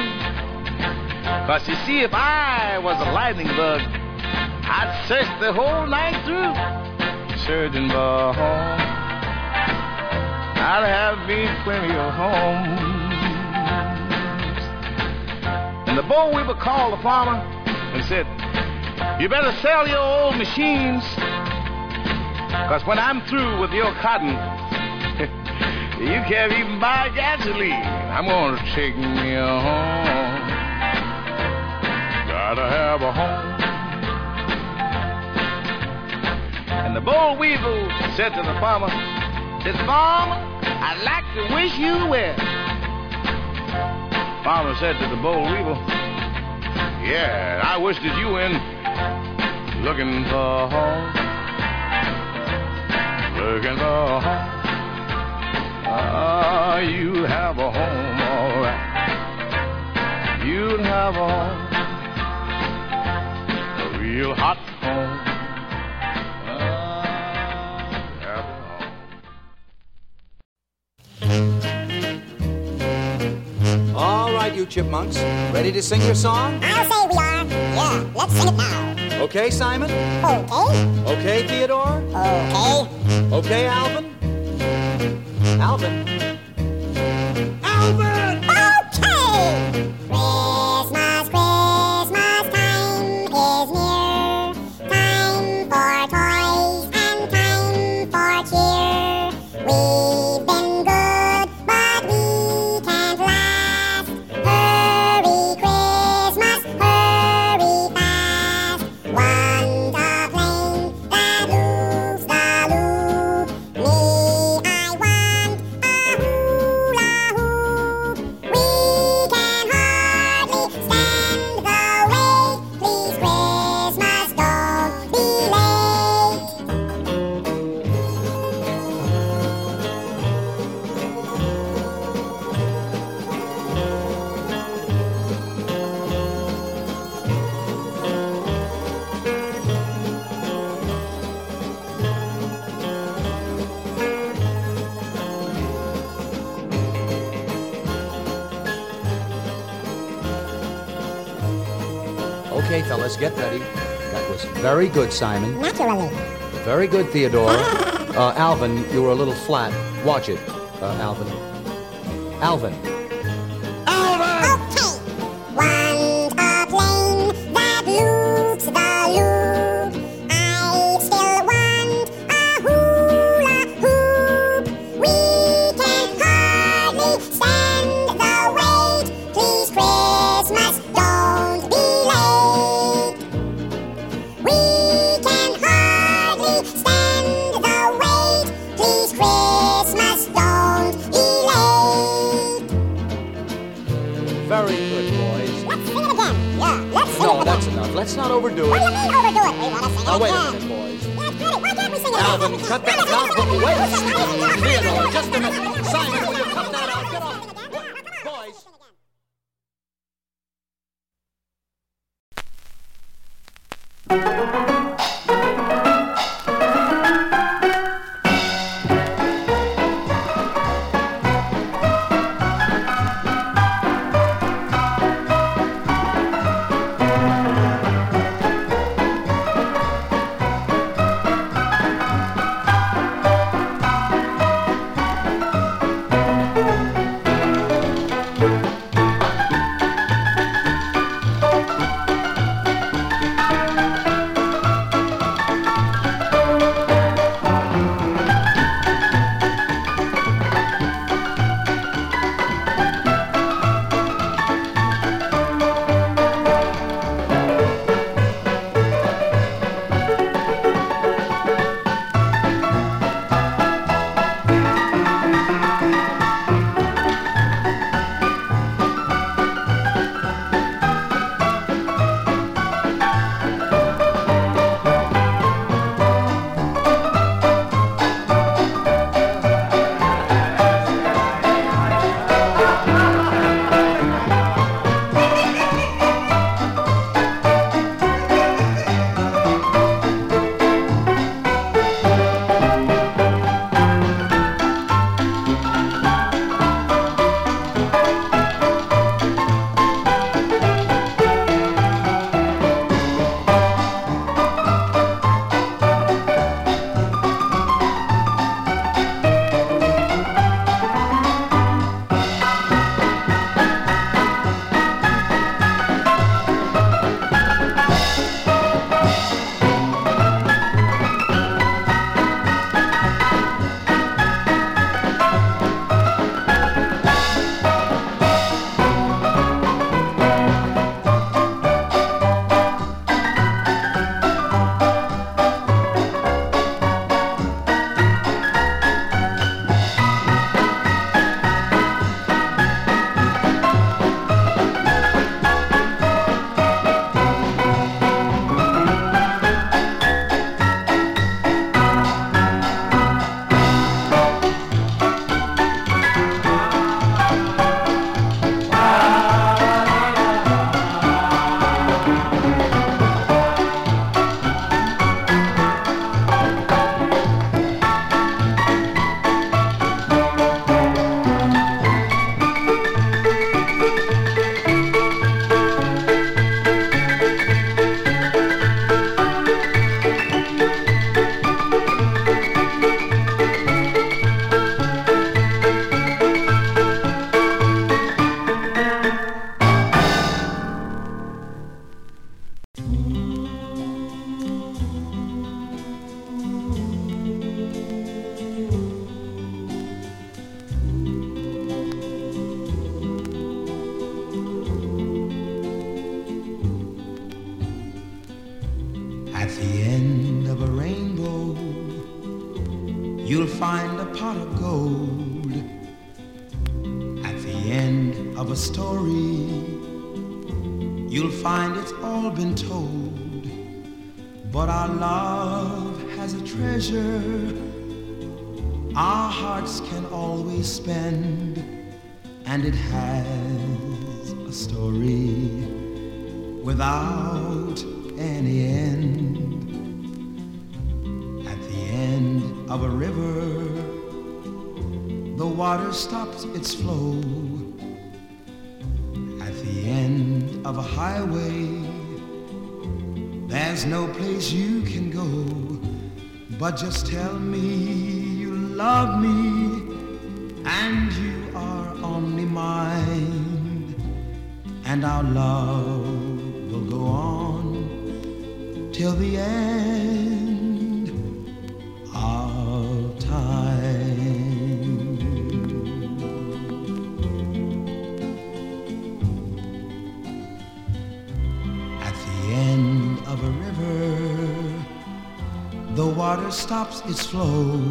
Cause you see, if I was a lightning bug, I'd search the whole night through, searching for home. I'd have me plenty of homes. And the boll weevil called the farmer and said, You better sell your old machines, because when I'm through with your cotton, you can't even buy gasoline. I'm going to take me a home. Gotta have a home. And the boll weevil said to the farmer, says, Farmer, I'd like to wish you well. Farmer said to the boll weevil, Yeah, I wish that you in looking for home. Looking for home. Ah, you have a home, all right. You'd have a home. A real hot home. All right, you chipmunks, ready to sing your song? I'll say we are. Yeah, let's sing it now. Okay, Simon? Okay. Okay, Theodore? Okay. Okay, Alvin? Alvin? Alvin! Very good, Simon. Naturally. Very good, Theodore. Uh, Alvin, you were a little flat. Watch it, uh, Alvin. Alvin. Highway, there's no place you can go, but just tell me you love me water stops its flow.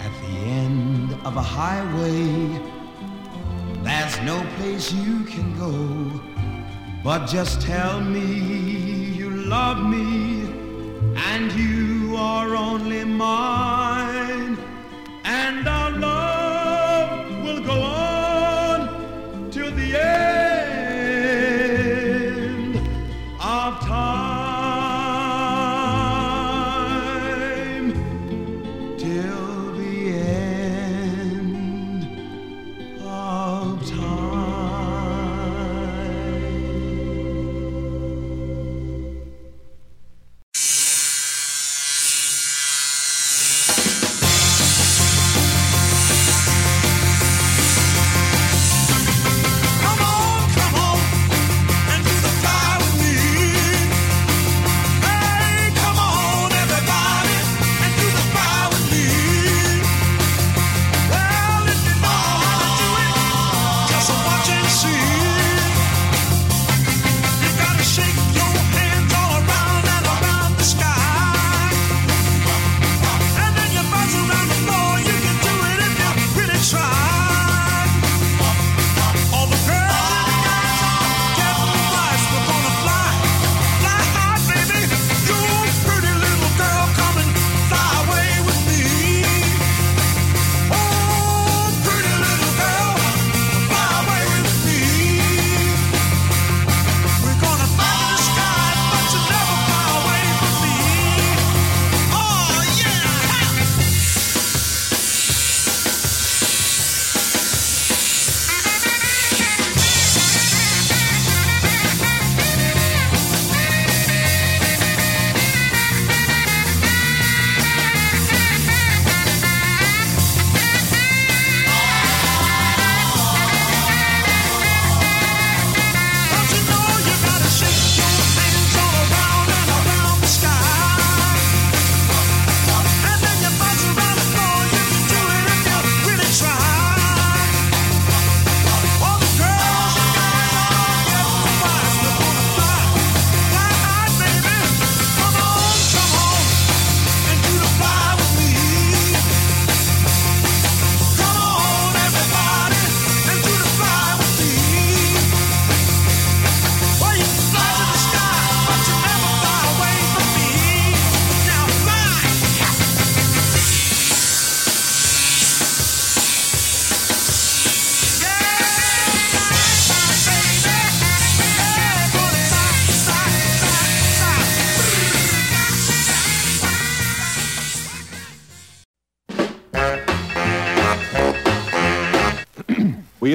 At the end of a highway, there's no place you can go. But just tell me you love me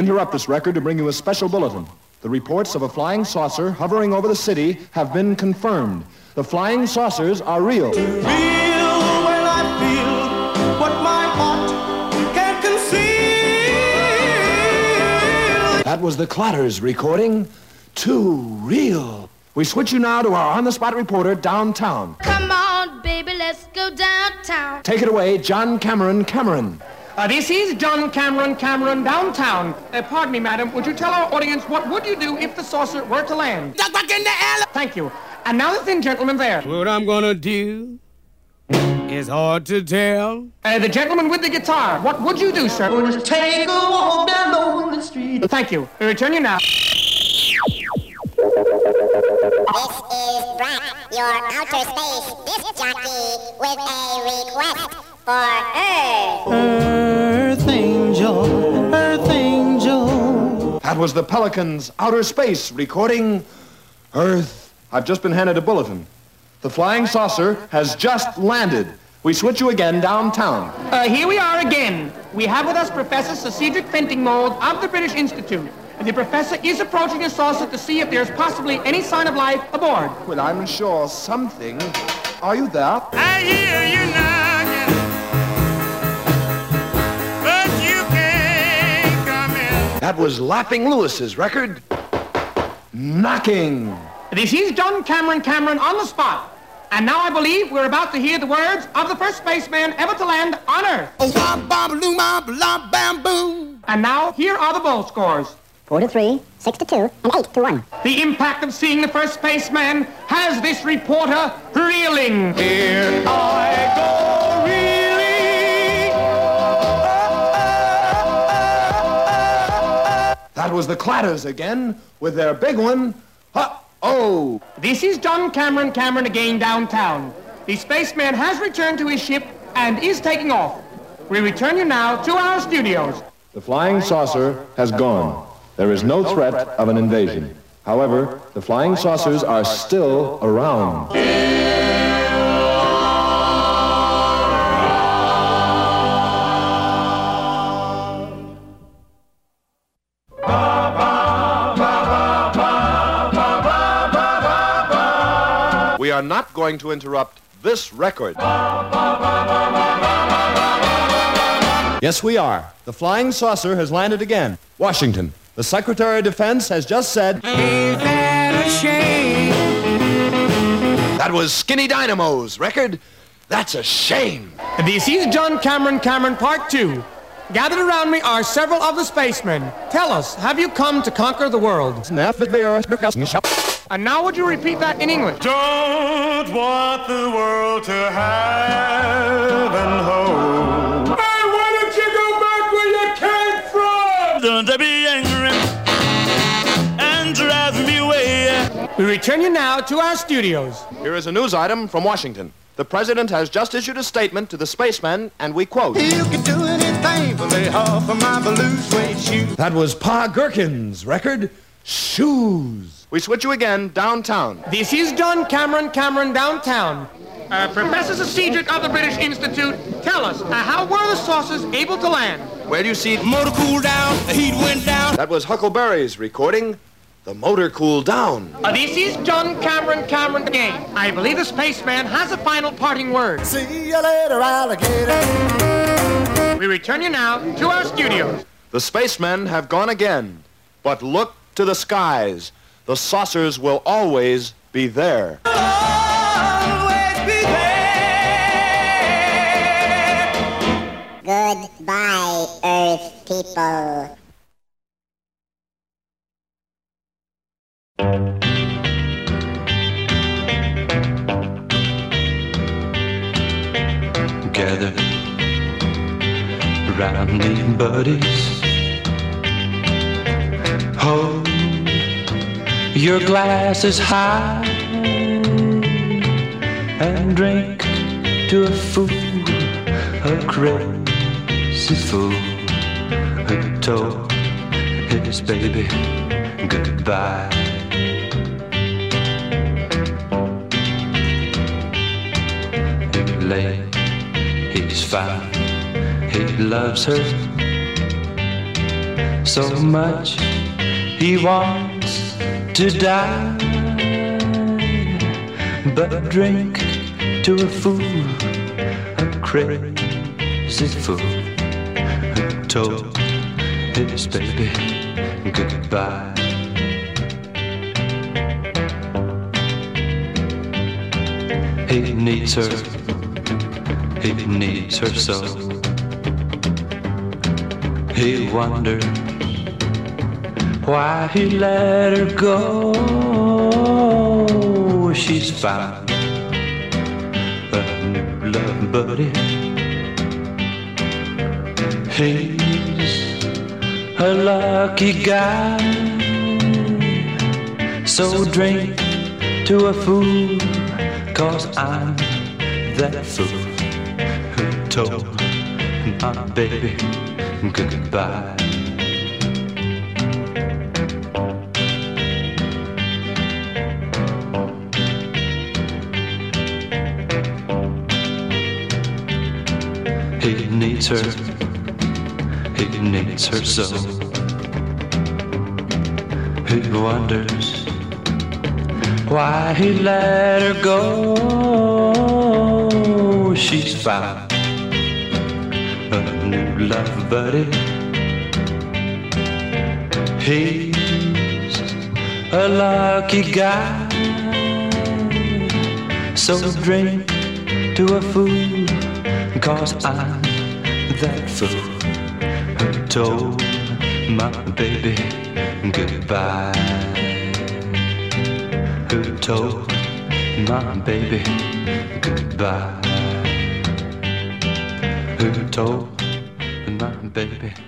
interrupt this record to bring you a special bulletin. The reports of a flying saucer hovering over the city have been confirmed. The flying saucers are real. Real when I feel what my heart can't conceal. That was the Clatters recording. Too real. We switch you now to our on-the-spot reporter downtown. Come on, baby, let's go downtown. Take it away, John Cameron Cameron. Uh, this is John Cameron Cameron downtown. Uh, pardon me, madam. Would you tell our audience what would you do if the saucer were to land? Duck back in the alley. Thank you. And now the thin gentleman there. What I'm gonna do is hard to tell. Uh, the gentleman with the guitar. What would you do, sir? Just take a walk down lonely street. Thank you. We return you now. This is Brad, your outer space disc jockey, with a request for Earth. Earth angel, Earth angel. That was the Pelicans' outer space recording Earth. I've just been handed a bulletin. The flying saucer has just landed. We switch you again downtown. Uh, here we are again. We have with us Professor Sir Cedric Fentingmold of the British Institute. And the professor is approaching the saucer to see if there's possibly any sign of life aboard. Well, I'm sure something. Are you there? I hear you knocking, That was Laughing Lewis's record. Knocking. This is John Cameron Cameron on the spot. And now I believe we're about to hear the words of the first spaceman ever to land on Earth. Oh, A bomb boom boom. And now, here are the bowl scores. Four to three, six to two, and eight to one. The impact of seeing the first spaceman has this reporter reeling. Here I go That was the Clatters again with their big one. Uh-oh. This is John Cameron Cameron again downtown. The spaceman has returned to his ship and is taking off. We return you now to our studios. The flying saucer has gone. There is no threat of an invasion. However, the flying saucers are still around. Are not going to interrupt this record. Yes, we are. The flying saucer has landed again. Washington. The Secretary of Defense has just said. Ain't that a shame? That was Skinny Dynamo's record. That's a shame. This is John Cameron Cameron Part 2. Gathered around me are several of the spacemen. Tell us, have you come to conquer the world? And now would you repeat that in English? Don't want the world to have and hold. Hey, why don't you go back where you came from? Don't be angry and drive me away. We return you now to our studios. Here is a news item from Washington. The president has just issued a statement to the spacemen, and we quote. You can do anything but lay off of my blue shoes. That was Pa Gherkin's record, Shoes. We switch you again downtown. This is John Cameron Cameron downtown. Uh, Professor Sir Cedric of the British Institute, tell us, uh, how were the saucers able to land? Where do you see Motor cooled down, the heat went down. That was Huckleberry's recording, The Motor Cooled Down. Uh, this is John Cameron Cameron again. I believe the spaceman has a final parting word. See you later, alligator. We return you now to our studios. The spacemen have gone again, but look to the skies. The saucers will always be there. Always be there. Goodbye, Earth people. Gather round me, buddies. Hold your glasses high and drink to a fool, a crazy fool who told his baby goodbye. He's fine, he loves her so much he wants to die. But drink to a fool, a crazy fool who told his baby goodbye. He needs her, he needs her so. He wonders why he let her go. She's found a new love buddy. He's a lucky guy. So drink to a fool, cause I'm that fool told my baby goodbye. He needs her, he needs her so. He wonders why he let her go. She's found love buddy. He's a lucky guy. So drink to a fool, cause I'm that fool who told my baby goodbye. Who told my baby goodbye? Who told 贝贝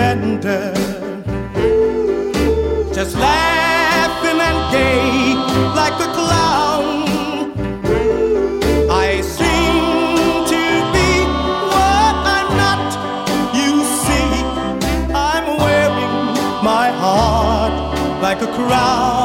tender, just laughing and gay like a clown. I seem to be what I'm not. You see, I'm wearing my heart like a crown.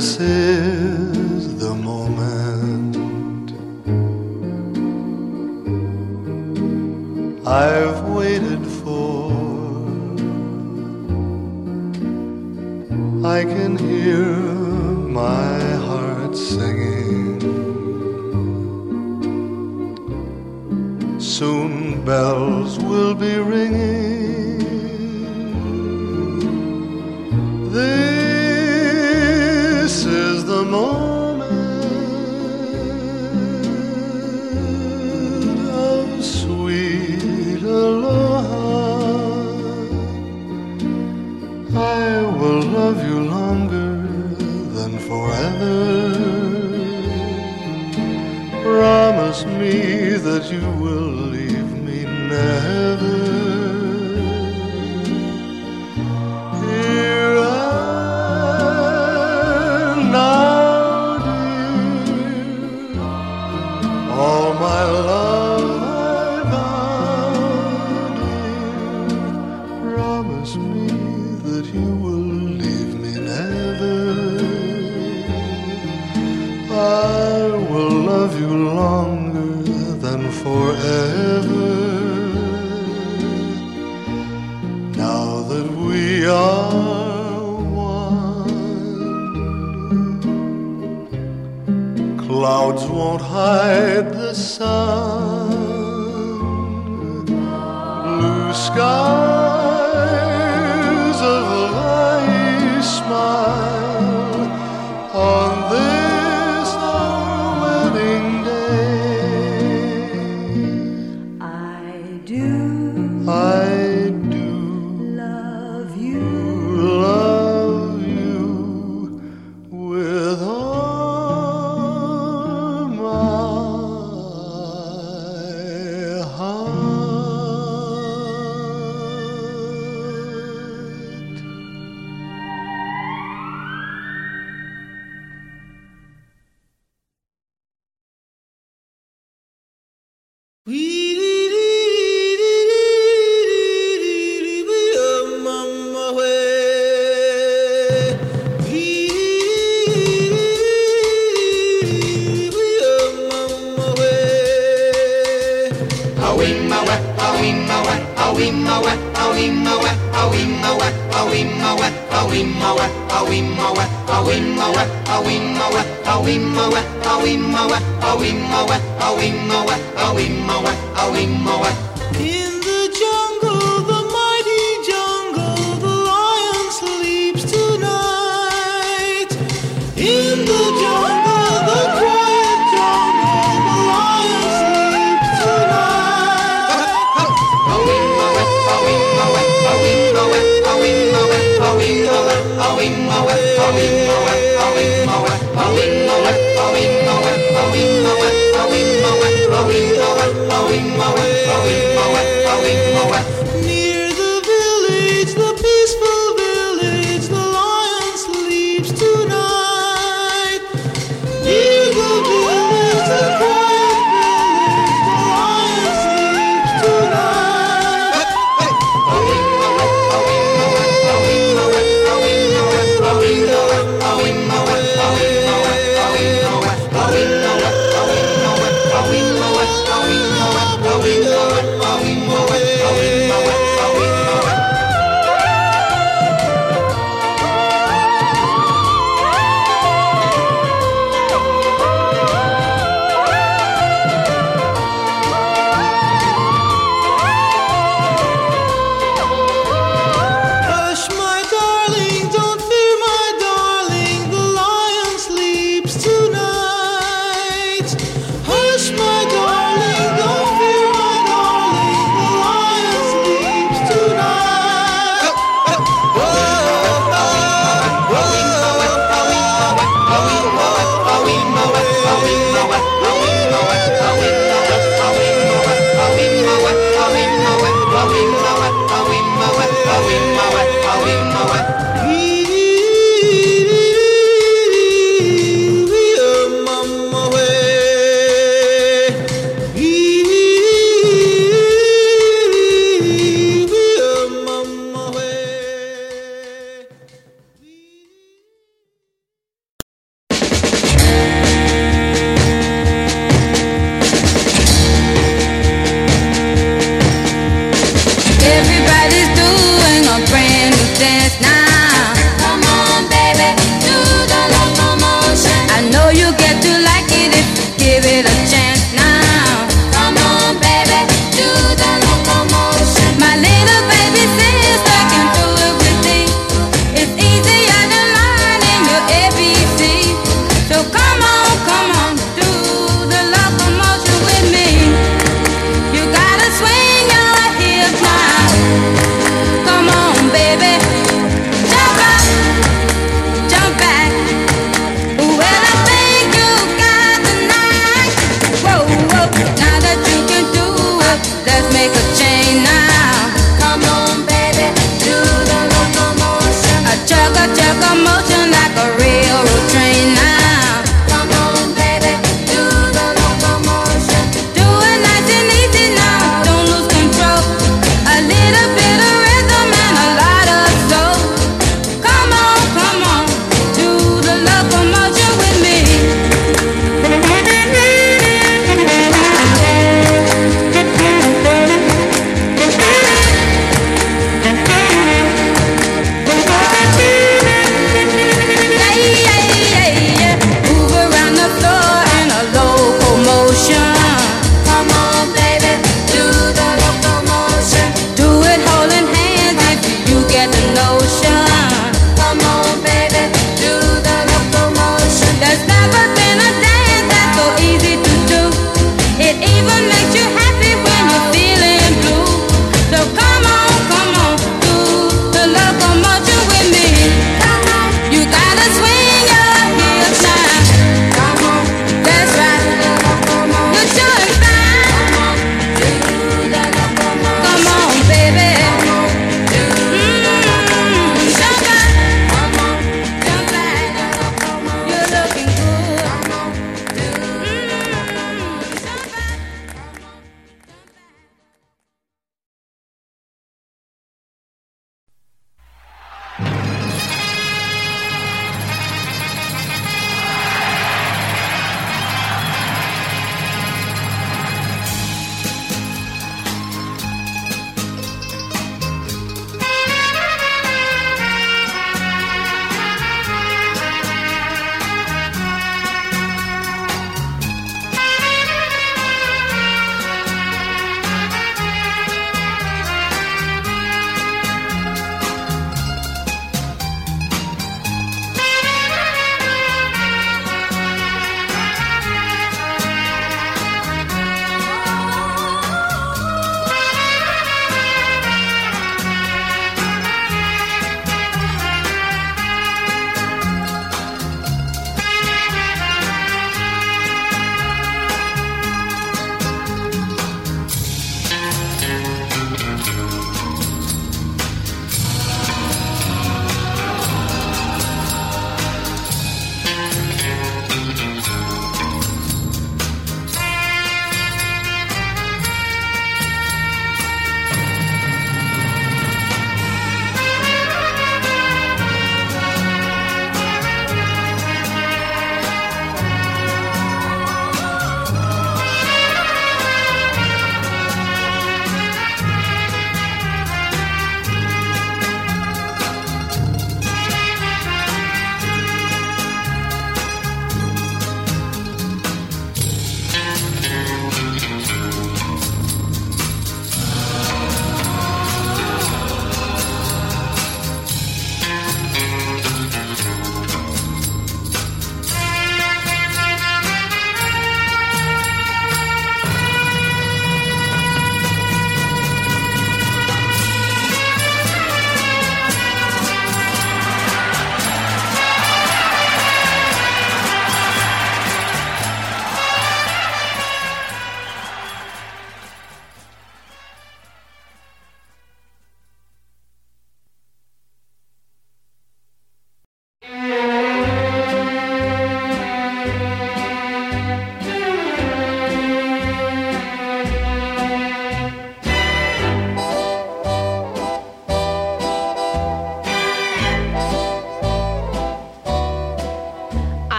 This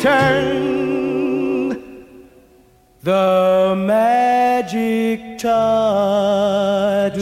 return the magic touch.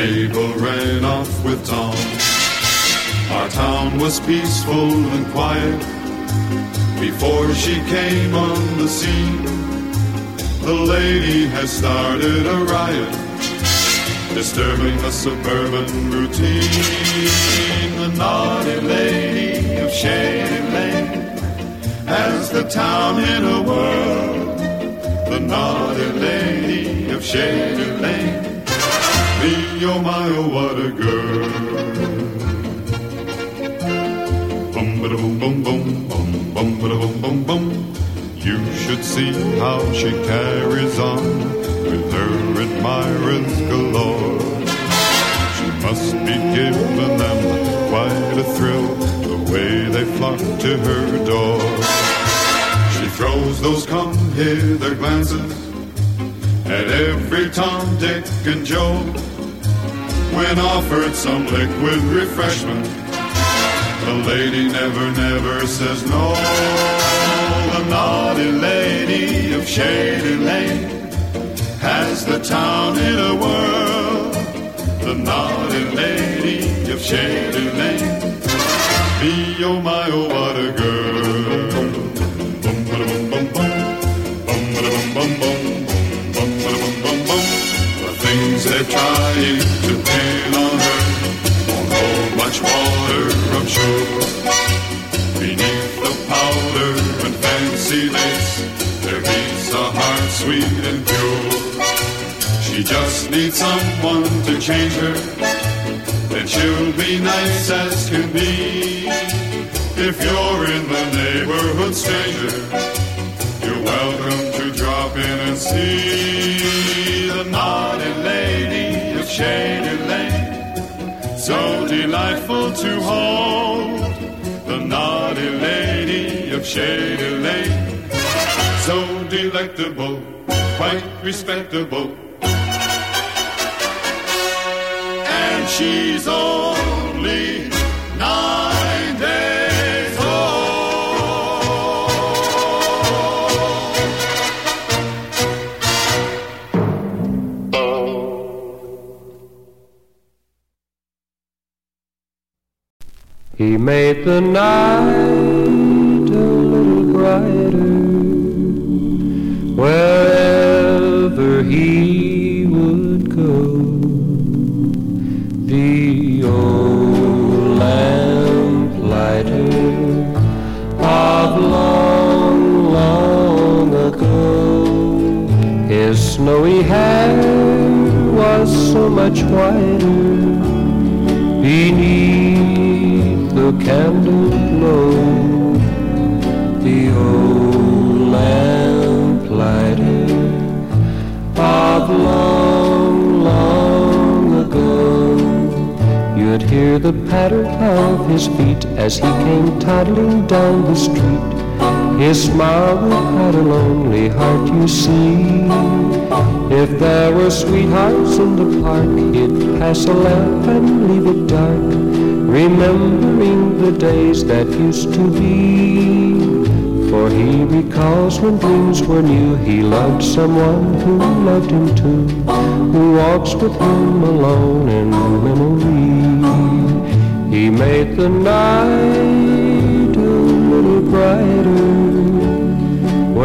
Mabel ran off with Tom. Our town was peaceful and quiet before she came on the scene. The lady has started a riot, disturbing the suburban routine. The naughty lady of Shady Lane has the town in a whirl. The naughty lady of Shady Lane. Oh my, oh, what a girl. Bum, ba boom, boom, boom, bum, bum, ba boom, boom. You should see how she carries on with her admirers galore. She must be giving them quite a thrill the way they flock to her door. She throws those come hither glances at every Tom, Dick, and Joe. When offered some liquid refreshment, the lady never, never says no. The naughty lady of Shady Lane has the town in a whirl. The naughty lady of Shady Lane. Be oh my, oh what a girl. The things they're trying to much water, I'm sure. Beneath the powder and fancy lace, there beats a heart sweet and pure. She just needs someone to change her, then she'll be nice as can be. If you're in the neighborhood, stranger, you're welcome to drop in and see delightful to hold the naughty lady of Shady Lane. So delectable, quite respectable. And she's only the night His smile hide a lonely heart, you see. If there were sweethearts in the park, he'd pass a lamp and leave it dark, remembering the days that used to be. For he recalls when dreams were new, he loved someone who loved him too, who walks with him alone in memory. He made the night a little brighter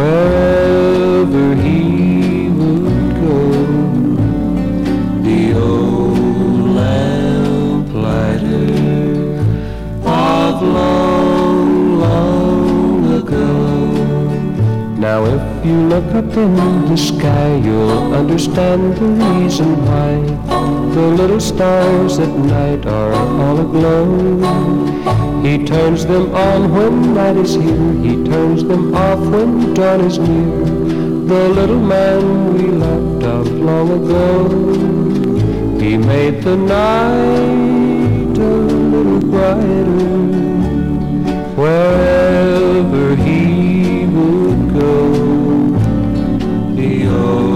wherever he would go. The old lamplighter of long, long ago. Now if you look up in the sky, you'll understand the reason why the little stars at night are all aglow. He turns them on when night is here, he turns them off when dawn is near. The little man we loved of long ago, he made the night a little brighter wherever he would go. The old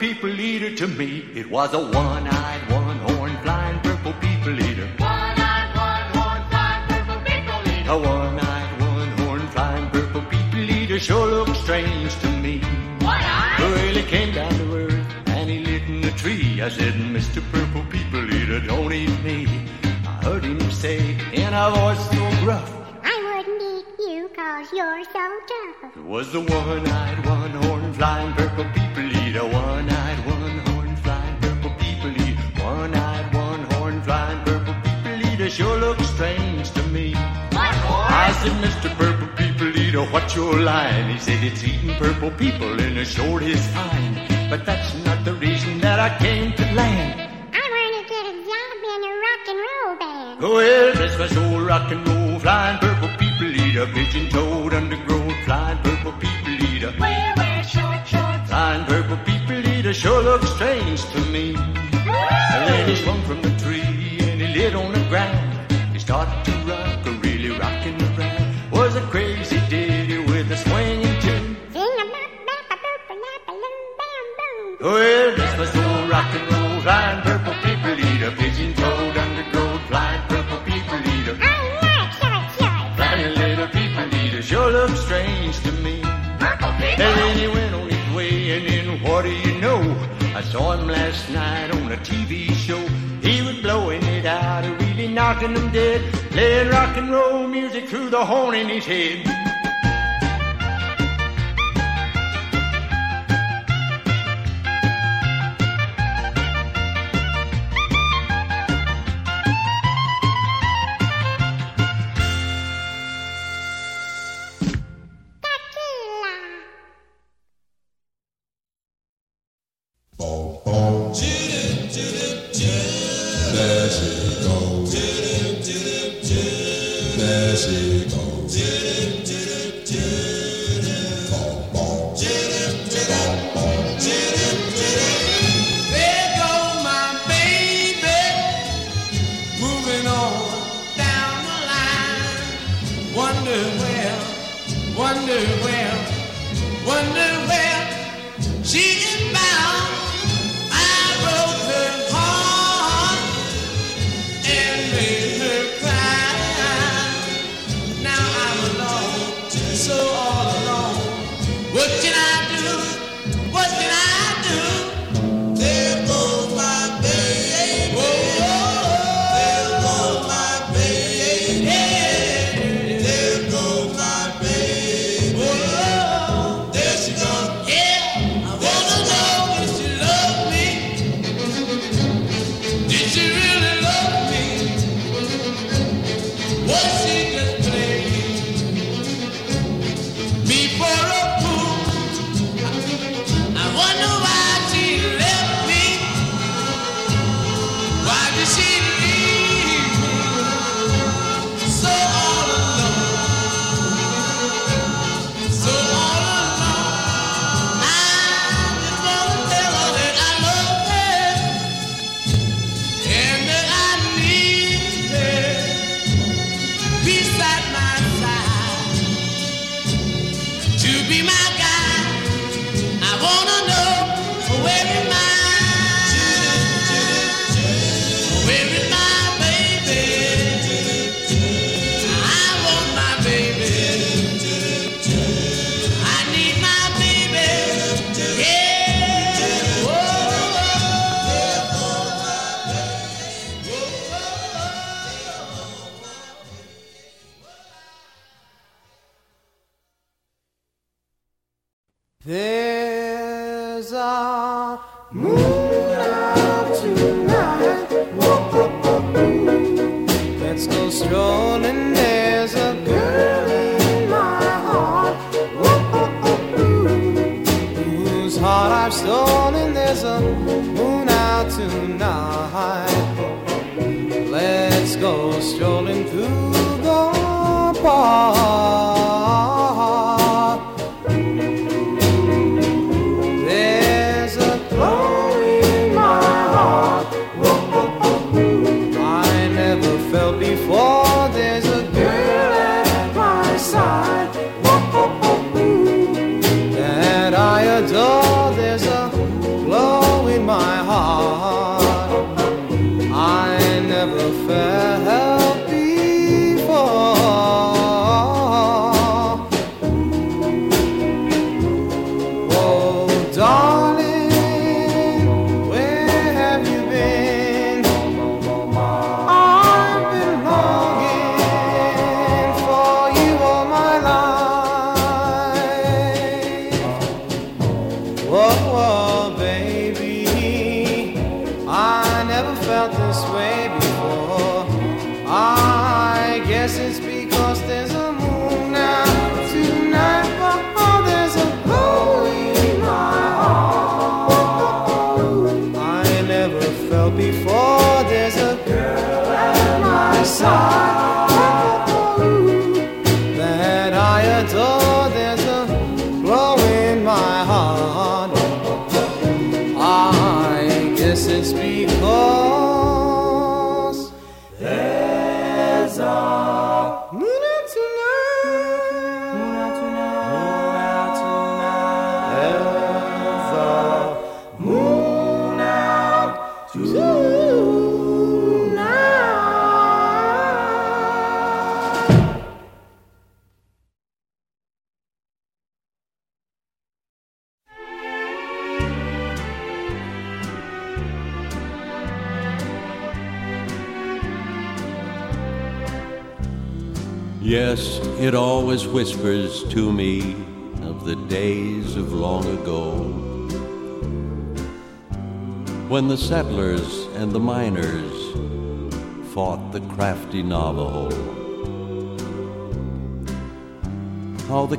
people eater to me. It was a one-eyed,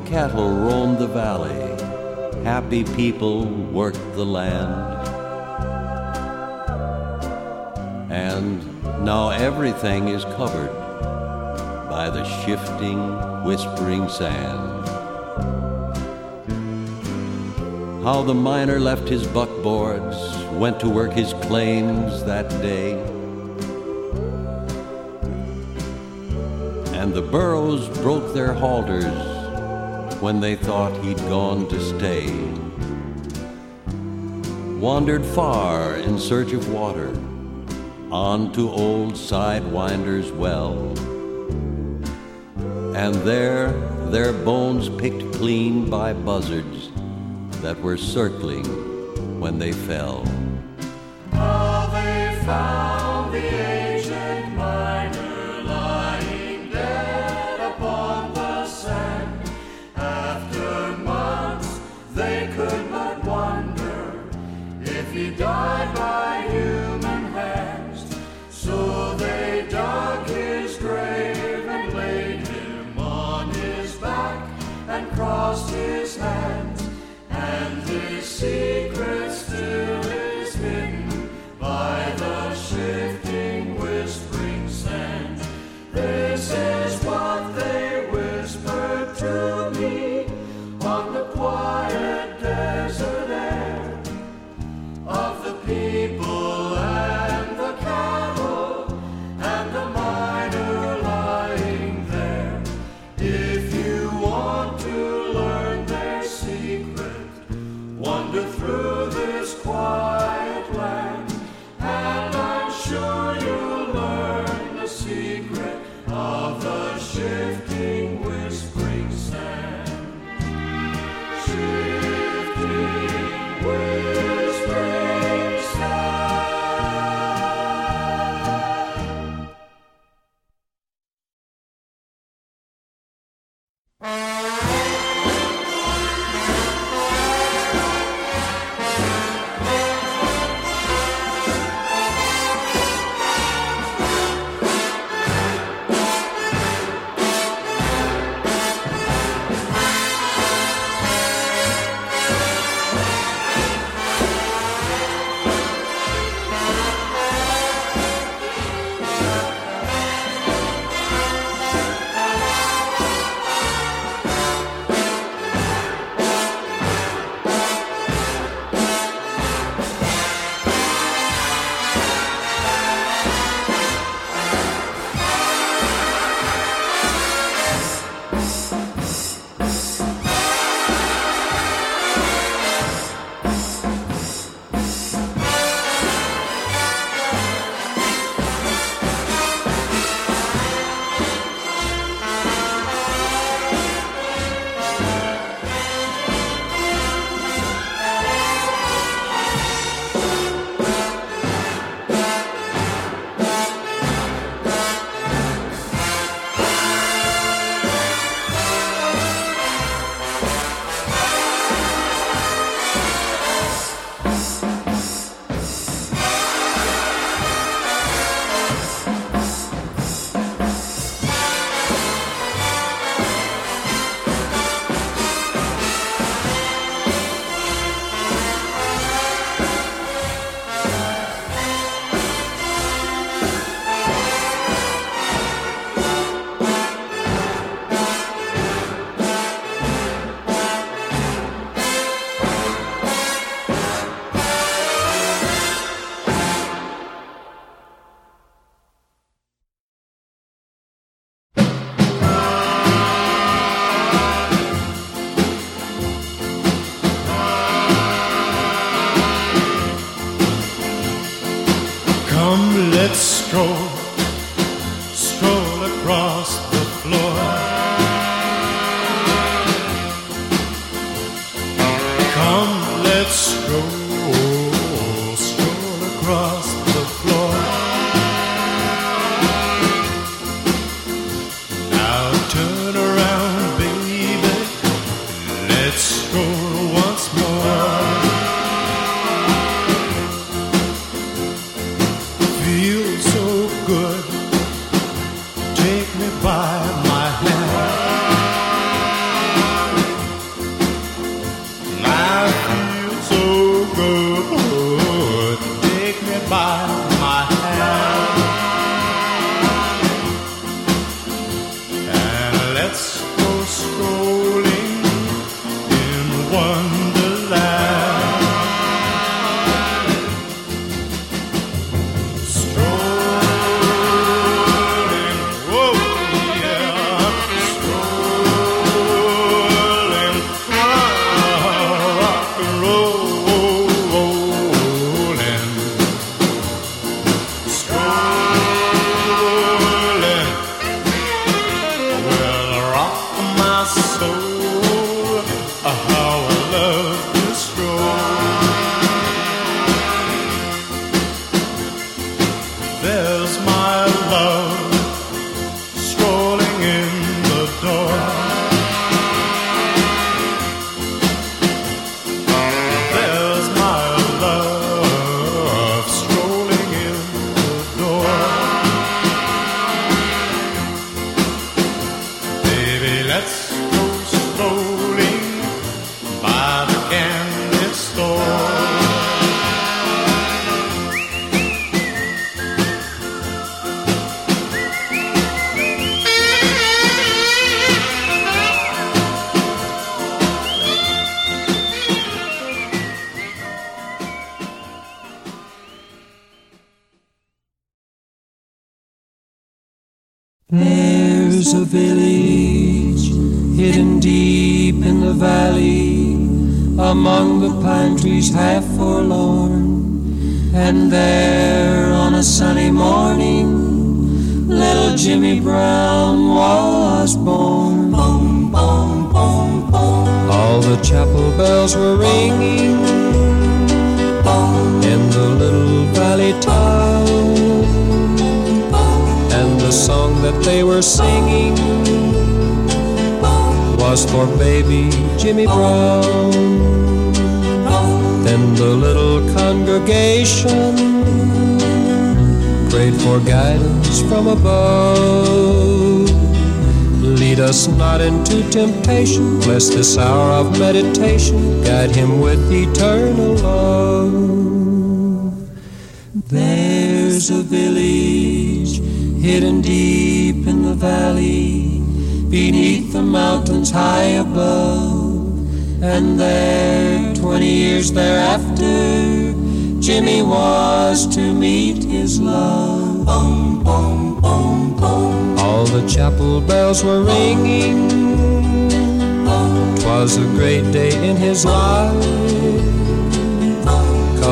cattle roamed the valley, happy people worked the land. And now everything is covered by the shifting, whispering sand. How the miner left his buckboards, went to work his claims that day. And the burros broke their halters when they thought he'd gone to stay. Wandered far in search of water, on to old Sidewinder's well. And there, their bones picked clean by buzzards that were circling when they fell. Let's go.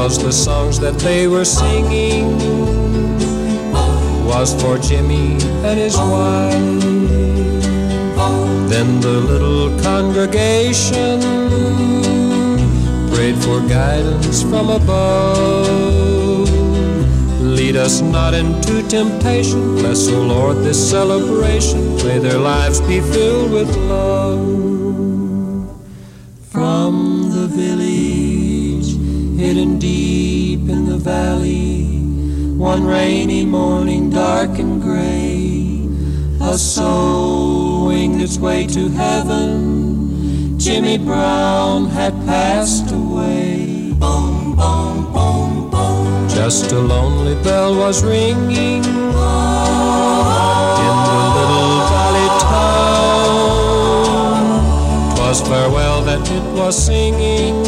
Cause the songs that they were singing was for Jimmy and his wife. Then the little congregation prayed for guidance from above. Lead us not into temptation. Bless, O Lord, this celebration. May their lives be filled with love. One rainy morning, dark and gray, a soul winged its way to heaven. Jimmy Brown had passed away. Boom, boom, boom, boom. Just a lonely bell was ringing in the little valley town. 'Twas farewell that it was singing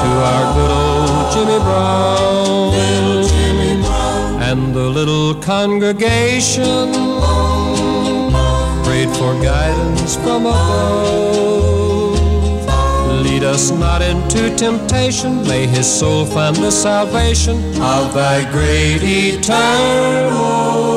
to our good old Jimmy Brown. And the little congregation prayed for guidance from above. Lead us not into temptation, may his soul find the salvation of thy great eternal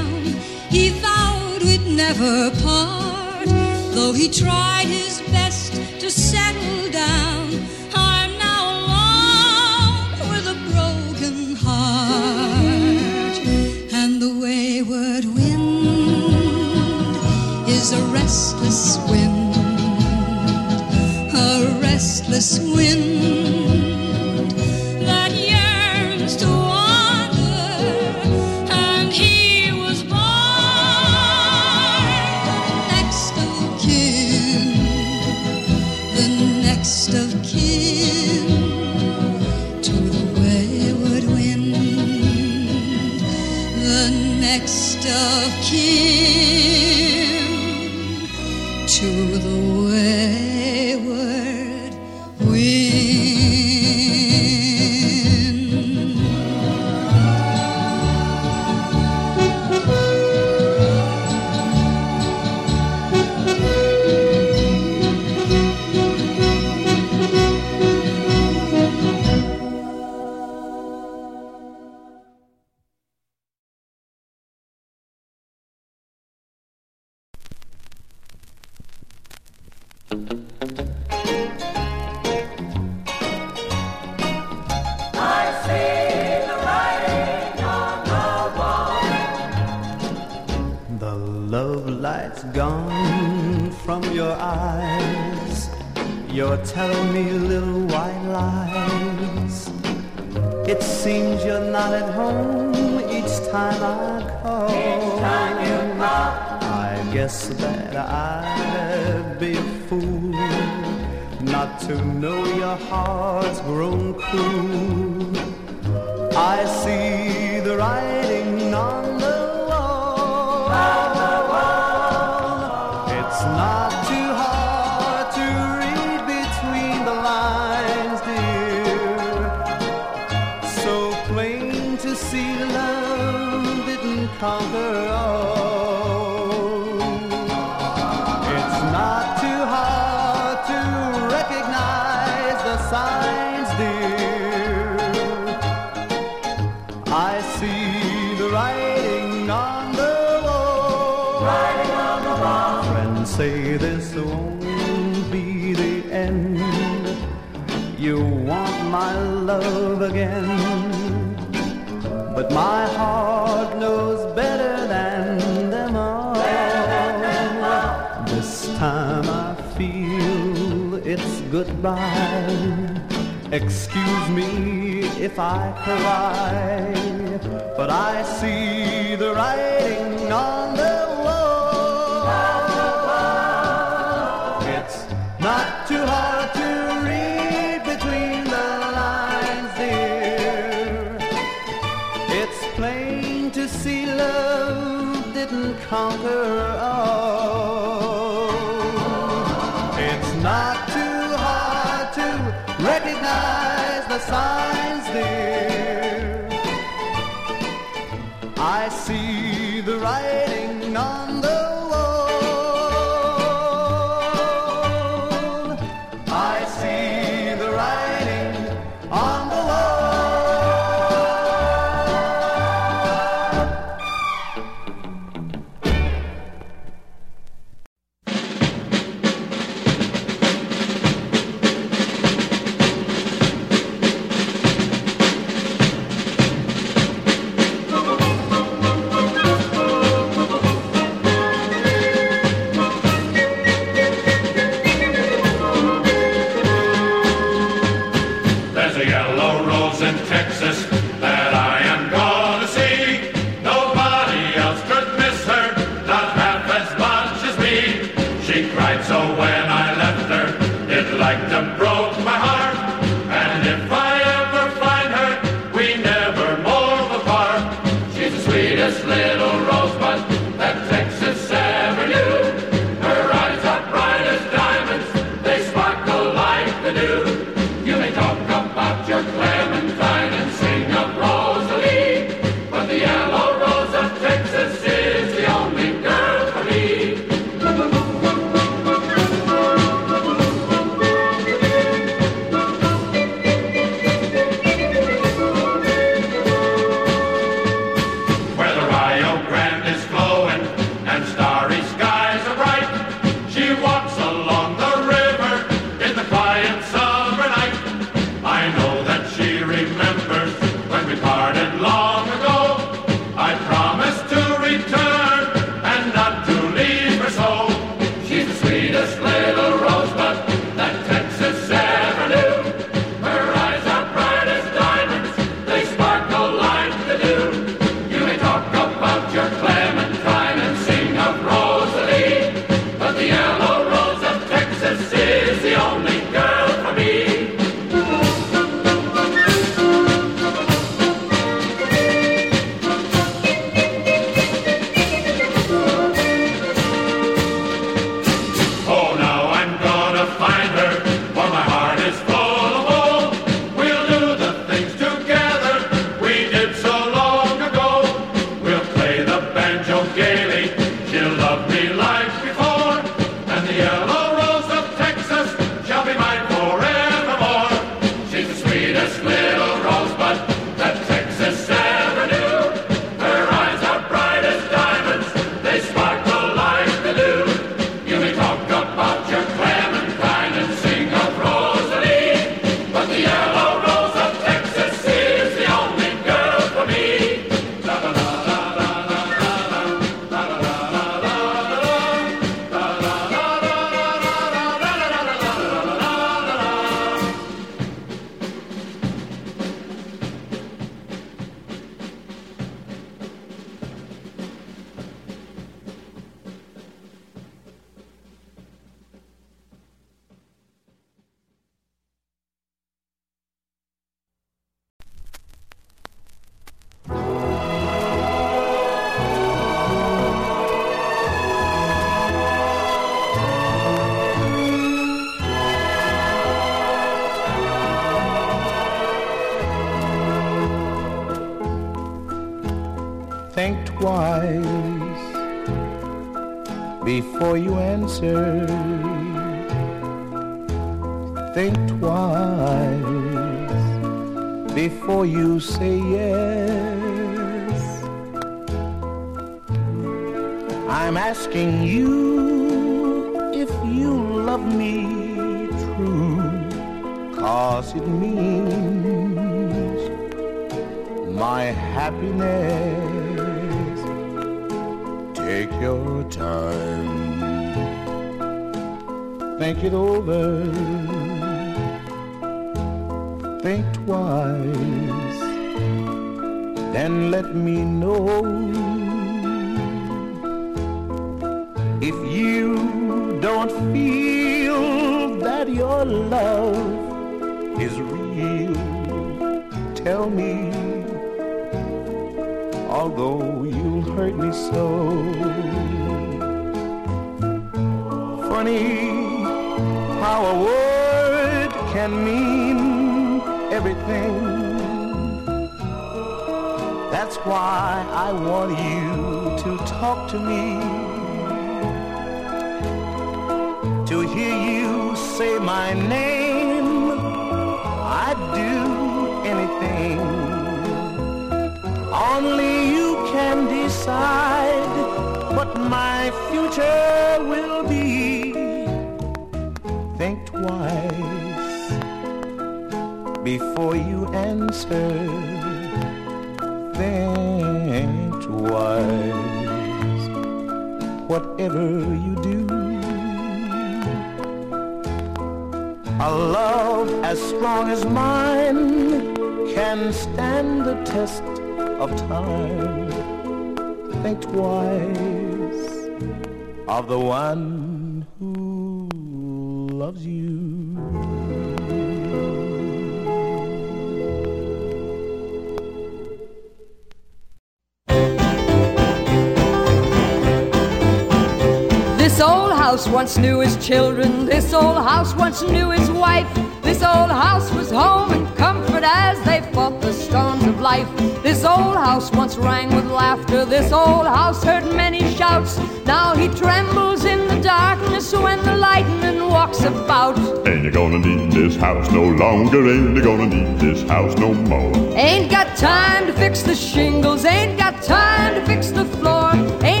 once knew his children. This old house once knew his wife. This old house was home and comfort as they fought the storms of life. This old house once rang with laughter. This old house heard many shouts. Now he trembles in the darkness when the lightning walks about. Ain't you gonna need this house no longer? Ain't you gonna need this house no more? Ain't got time to fix the shingles. Ain't got time to fix the floor. Ain't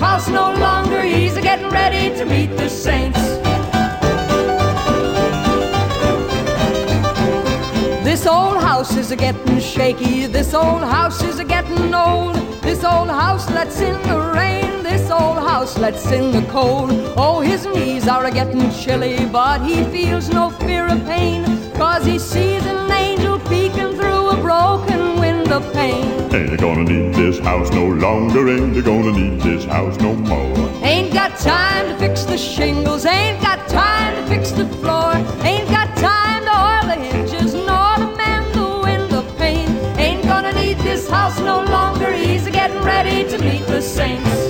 house no longer. He's a getting ready to meet the saints. This old house is a getting shaky. This old house is a getting old. This old house lets in the rain. This old house lets in the cold. Oh, his knees are a getting chilly, but he feels no fear of pain. Cause he sees an angel peeking through a broken window pane. Ain't gonna need this house no longer? Ain't gonna need this house no more? Ain't got time to fix the shingles, ain't got time to fix the floor, ain't got time to oil the hinges nor to mend the window pane. Ain't gonna need this house no longer, he's getting ready to meet the saints.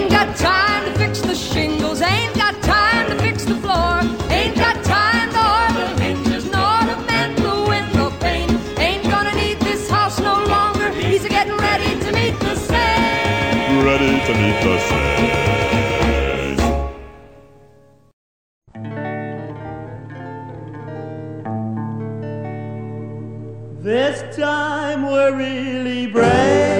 This time we're really breaking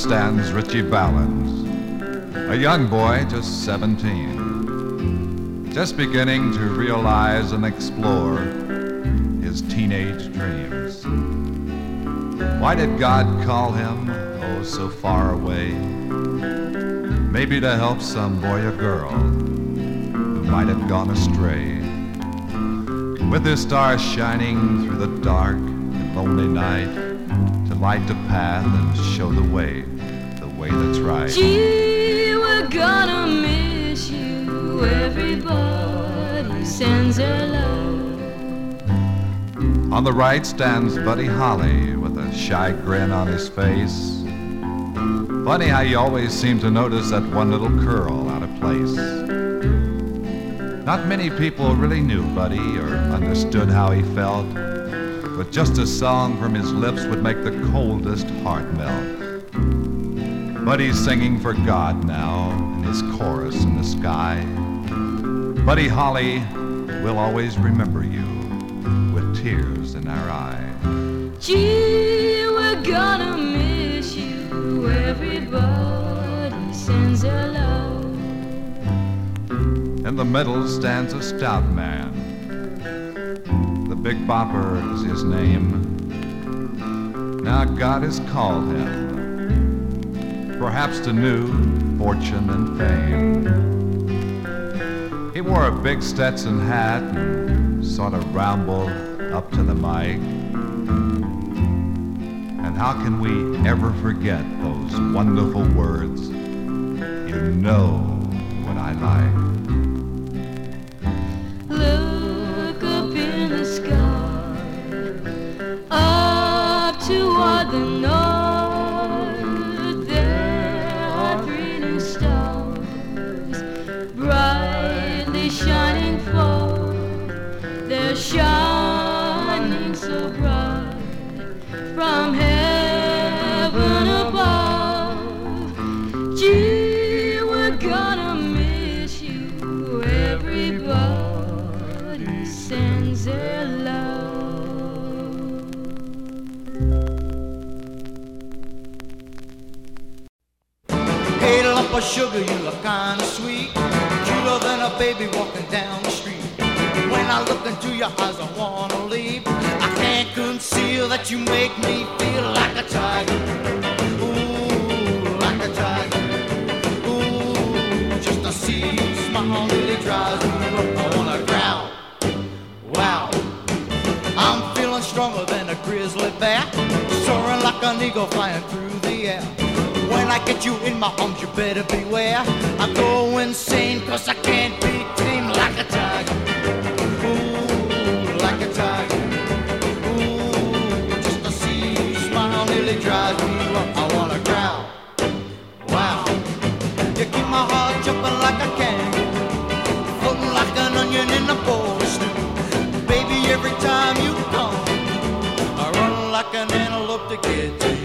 stands Ritchie Valens, a young boy just 17, just beginning to realize and explore his teenage dreams. Why did God call him, oh, so far away? Maybe to help some boy or girl who might have gone astray. With his star shining through the dark and lonely night to light the path and show the way, right. Gee, we're gonna miss you. Everybody sends their love. On the right stands Buddy Holly with a shy grin on his face. Funny how you always seem to notice that one little curl out of place. Not many people really knew Buddy or understood how he felt, but just a song from his lips would make the coldest heart melt. Buddy's singing for God now in his chorus in the sky. Buddy Holly, we'll always remember you with tears in our eyes. Gee, we're gonna miss you. Everybody sends their love. In the middle stands a stout man. The Big Bopper is his name. Now God has called him, perhaps to new fortune and fame. He wore a big Stetson hat and sort of rambled up to the mic. And how can we ever forget those wonderful words? You know what I like. Baby walking down the street. When I look into your eyes, I wanna leave. I can't conceal that you make me feel like a tiger. Ooh, like a tiger. Ooh, just to see you smile really drives me up. I wanna growl. Wow. I'm feeling stronger than a grizzly bear. Soaring like an eagle flying through the air. I get you in my arms, you better beware. I go insane cause I can't be tamed like a tiger. Ooh, like a tiger. Ooh, just to see you smile nearly drives me up. I wanna growl. Wow. You keep my heart jumping like a. Floating like an onion in a stew. Baby, every time you come, I run like an antelope to get to you.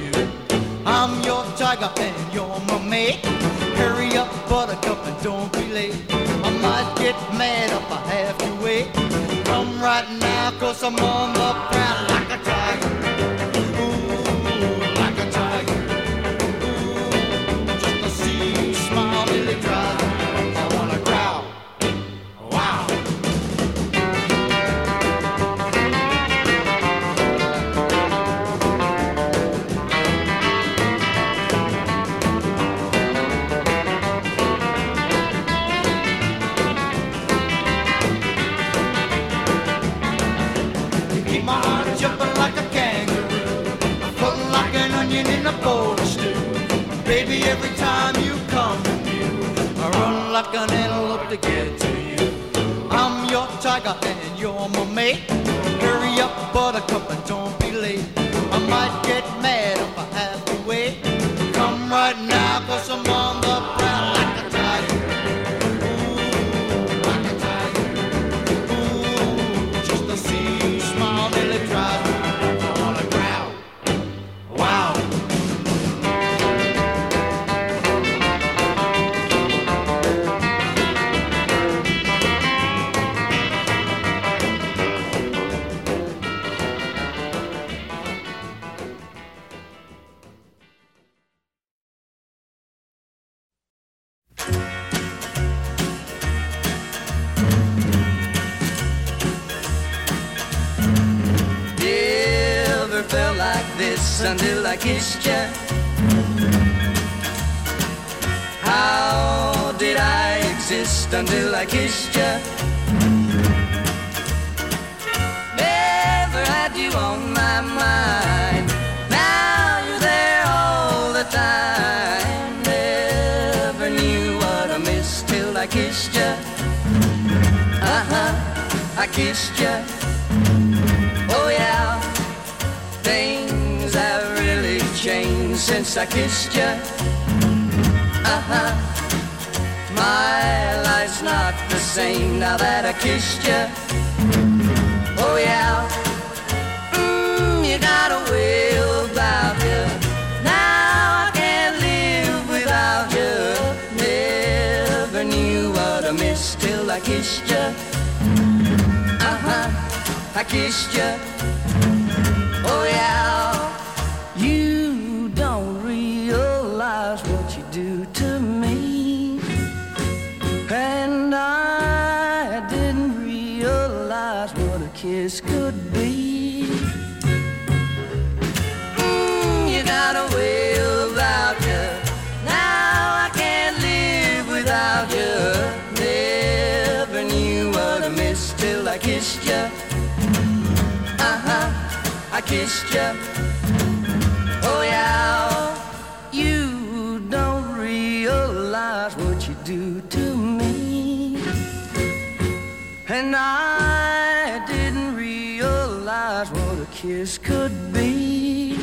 Tiger and you're my mate. Hurry up, buttercup, and don't be late. I might get mad if I have to wait. Come right now, cause I'm on the prowl every time you come view, I run like an antelope to get to you. I'm your tiger and you're my mate. Hurry up, buttercup, and don't be late. I might get mad until I kissed you. How did I exist until I kissed you? Never had you on my mind. Now you're there all the time. Never knew what I missed till I kissed you. Uh huh, I kissed you. Since I kissed you. Uh huh. My life's not the same now that I kissed you. Oh yeah. Mm, you got a way about you. Now I can't live without you. Never knew what I missed till I kissed you. Uh huh. I kissed you. Oh yeah. Kiss could be. Mm, you got a way about you. Now I can't live without you. Never knew what I missed till I kissed you. Uh huh, I kissed you. Oh yeah, you don't realize what you do to me. And I a kiss could be.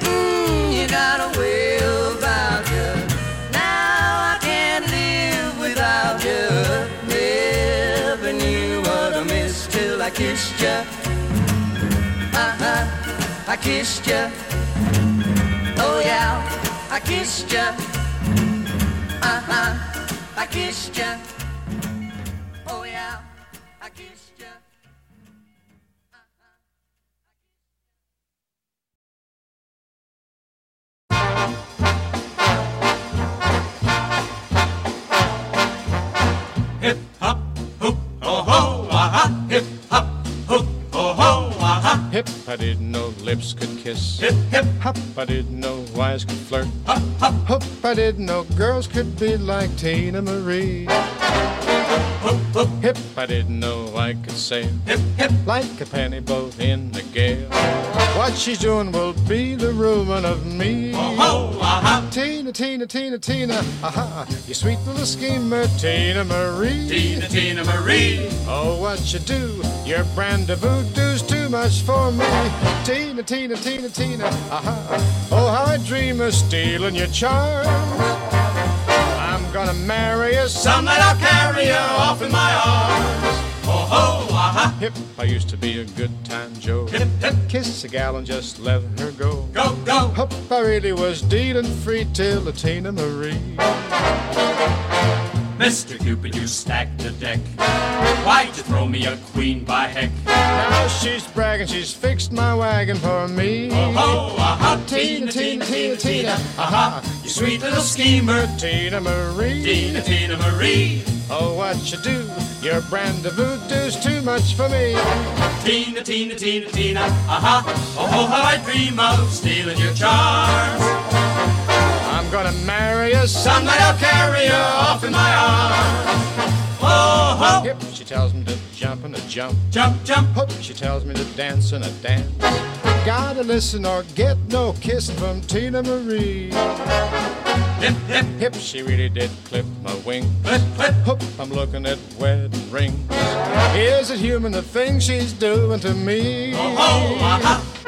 Mm, you got a way about you. Now I can't live without you. Never knew what I missed till I kissed you. Uh huh, I kissed you. Oh yeah, I kissed you. Uh huh, I kissed you. Oh ho, aha. Hip hop, hoop, oh ho, aha. Hip, I didn't know lips could kiss. Hip hip, Hop, I didn't know eyes could flirt. Hop, hop, Hoop, I didn't know girls could be like Tina Marie. Hoop. Hip, I didn't know I could sail. Hip hip, Like a penny boat in the gale. What she's doing will be the ruin of me. oh ho, aha. Tina, Tina, Tina, Tina, aha, you sweet little schemer, Tina Marie. Tina, Tina Marie. Oh, what you do? Your brand of voodoo's too much for me. Tina, Tina, Tina, Tina, aha. Oh, how I dream of stealing your charms. I'm gonna marry you Some night I'll carry you off in my arms. Oh ho, aha. Hip, I used to be a good time Joe. Hip hip, Kiss a gal and just let her go. go go. Hup, I really was dealing free till the Tina Marie. Mr. Cupid, you stacked the deck. Why'd you throw me a queen by heck? Now she's bragging, she's fixed my wagon for me. Oh ho, aha. Tina, Tina, Tina, Tina, aha. You sweet little schemer. Tina Marie. Tina, Tina Marie. Oh, what you do? Your brand of voodoo's too much for me. Tina, Tina, Tina, Tina, aha. Oh, ho, how I dream of stealing your charms. Gonna marry you Some night I'll carry you off in my arms. Oh, ho. Yep, she tells me to jump and a jump. Jump, jump. Hook, she tells me to dance and a dance. Gotta listen or get no kiss from Tina Marie. Hip, hip, Hip, she really did clip my wing. clip, clip. Hook, I'm looking at wedding rings. Is it human the thing she's doing to me? Oh, ho, aha.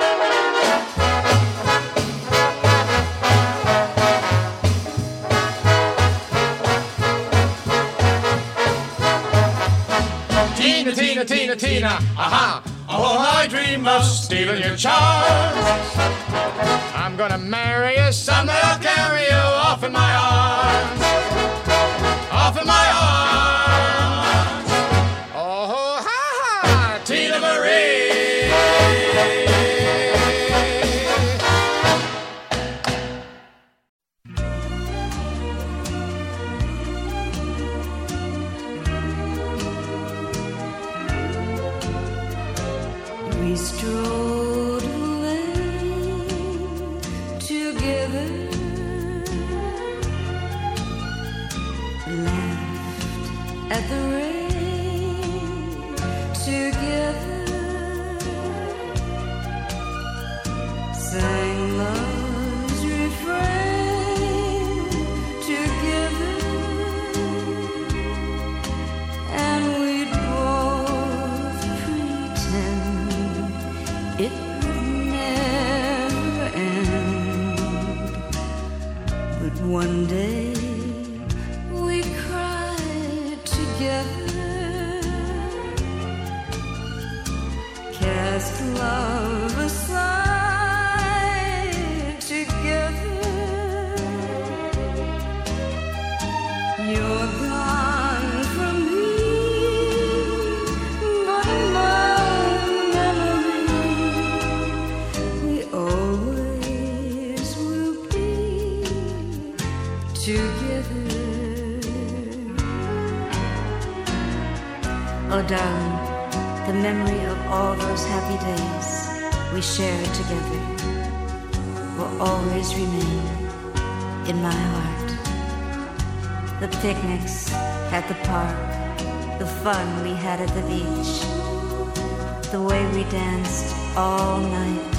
Tina, Tina, Tina, aha. Oh, I dream of stealing your charms. I'm gonna marry you Some night I'll carry you off in my arms. those happy days we shared together will always remain in my heart. The picnics at the park, the fun we had at the beach, the way we danced all night,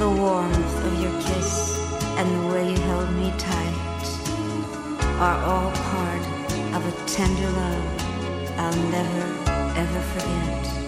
the warmth of your kiss and the way you held me tight are all part of a tender love I'll never ever forget.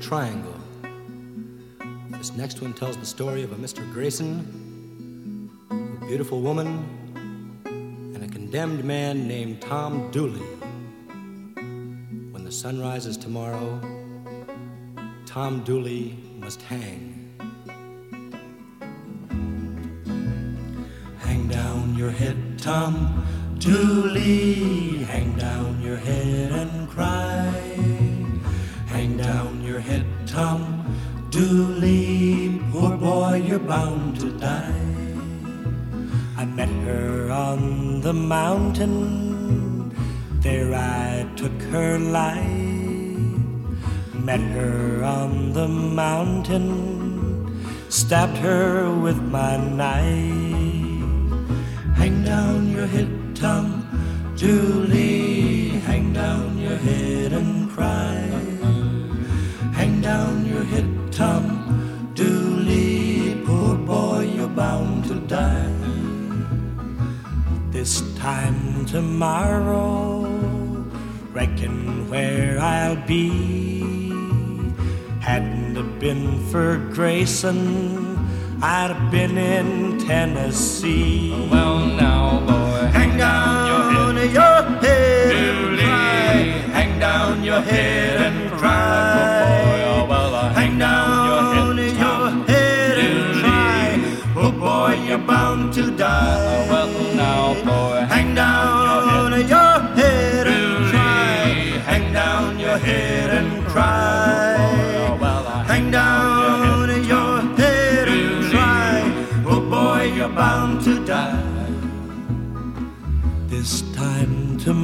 Triangle. This next one tells the story of a Mr. Grayson, a beautiful woman, and a condemned man named Tom Dooley. When the sun rises tomorrow, Tom Dooley must hang. Hang down your head, Tom Dooley, hang down your head and cry. Tom Dooley. Poor boy, you're bound to die. I met her on the mountain. There I took her life. Met her on the mountain. Stabbed her with my knife. Hang down your head, Tom Dooley. This time tomorrow, reckon where I'll be. Hadn't it been for Grayson, I'd have been in Tennessee. Well, now, boy, hang down your head, and cry. Hang down your head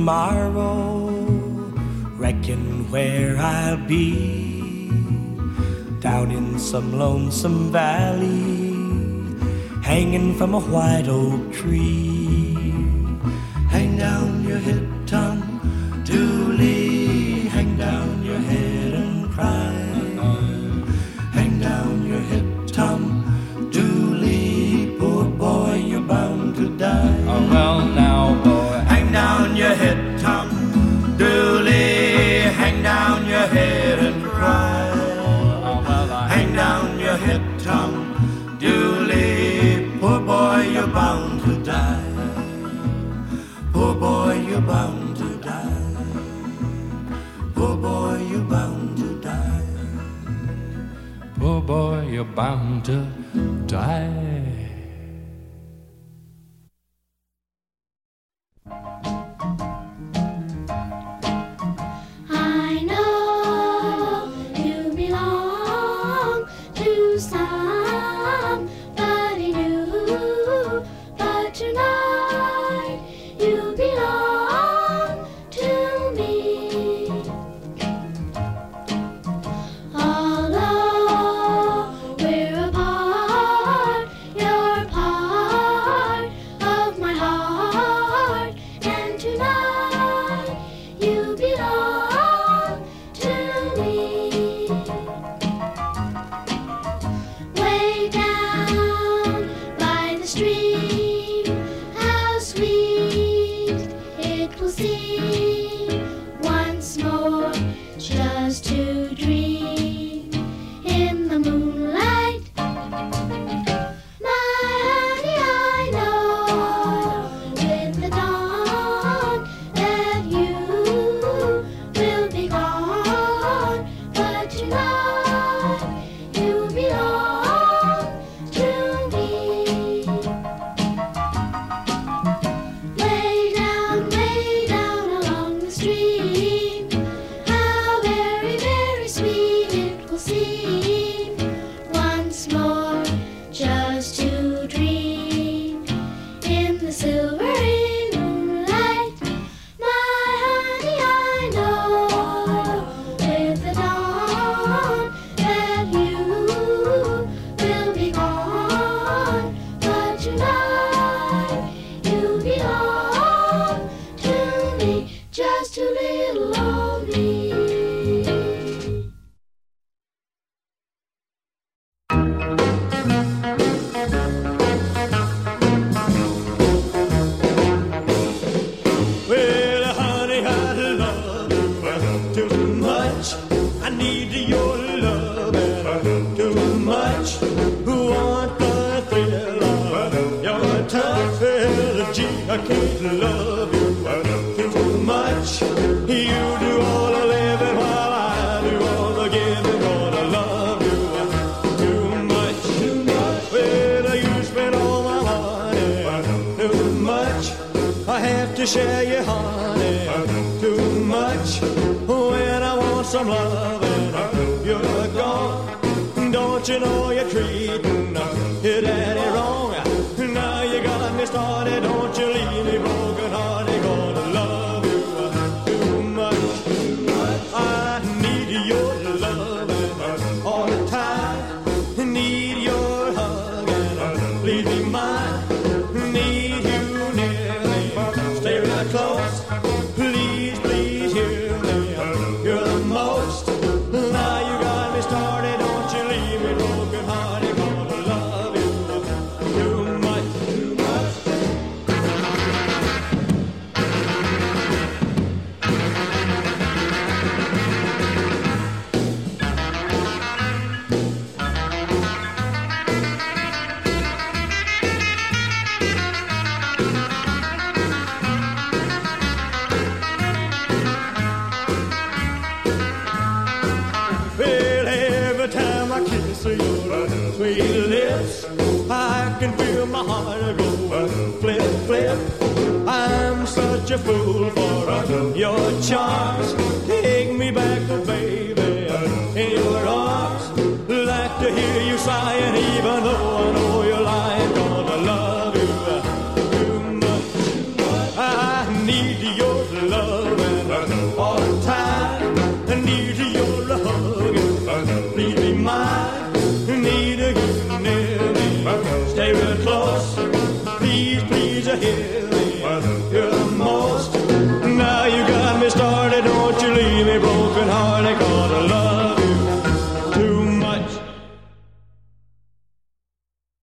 tomorrow, reckon where I'll be. Down in some lonesome valley, hanging from a white oak tree. Hang down your head, down your head, Tom Dooley. Hang down your head and cry. Hang down your head, Tom Dooley. Poor boy, you're bound to die. Poor boy, you're bound to die. Poor boy, you're bound to die. Poor boy, you're bound to die.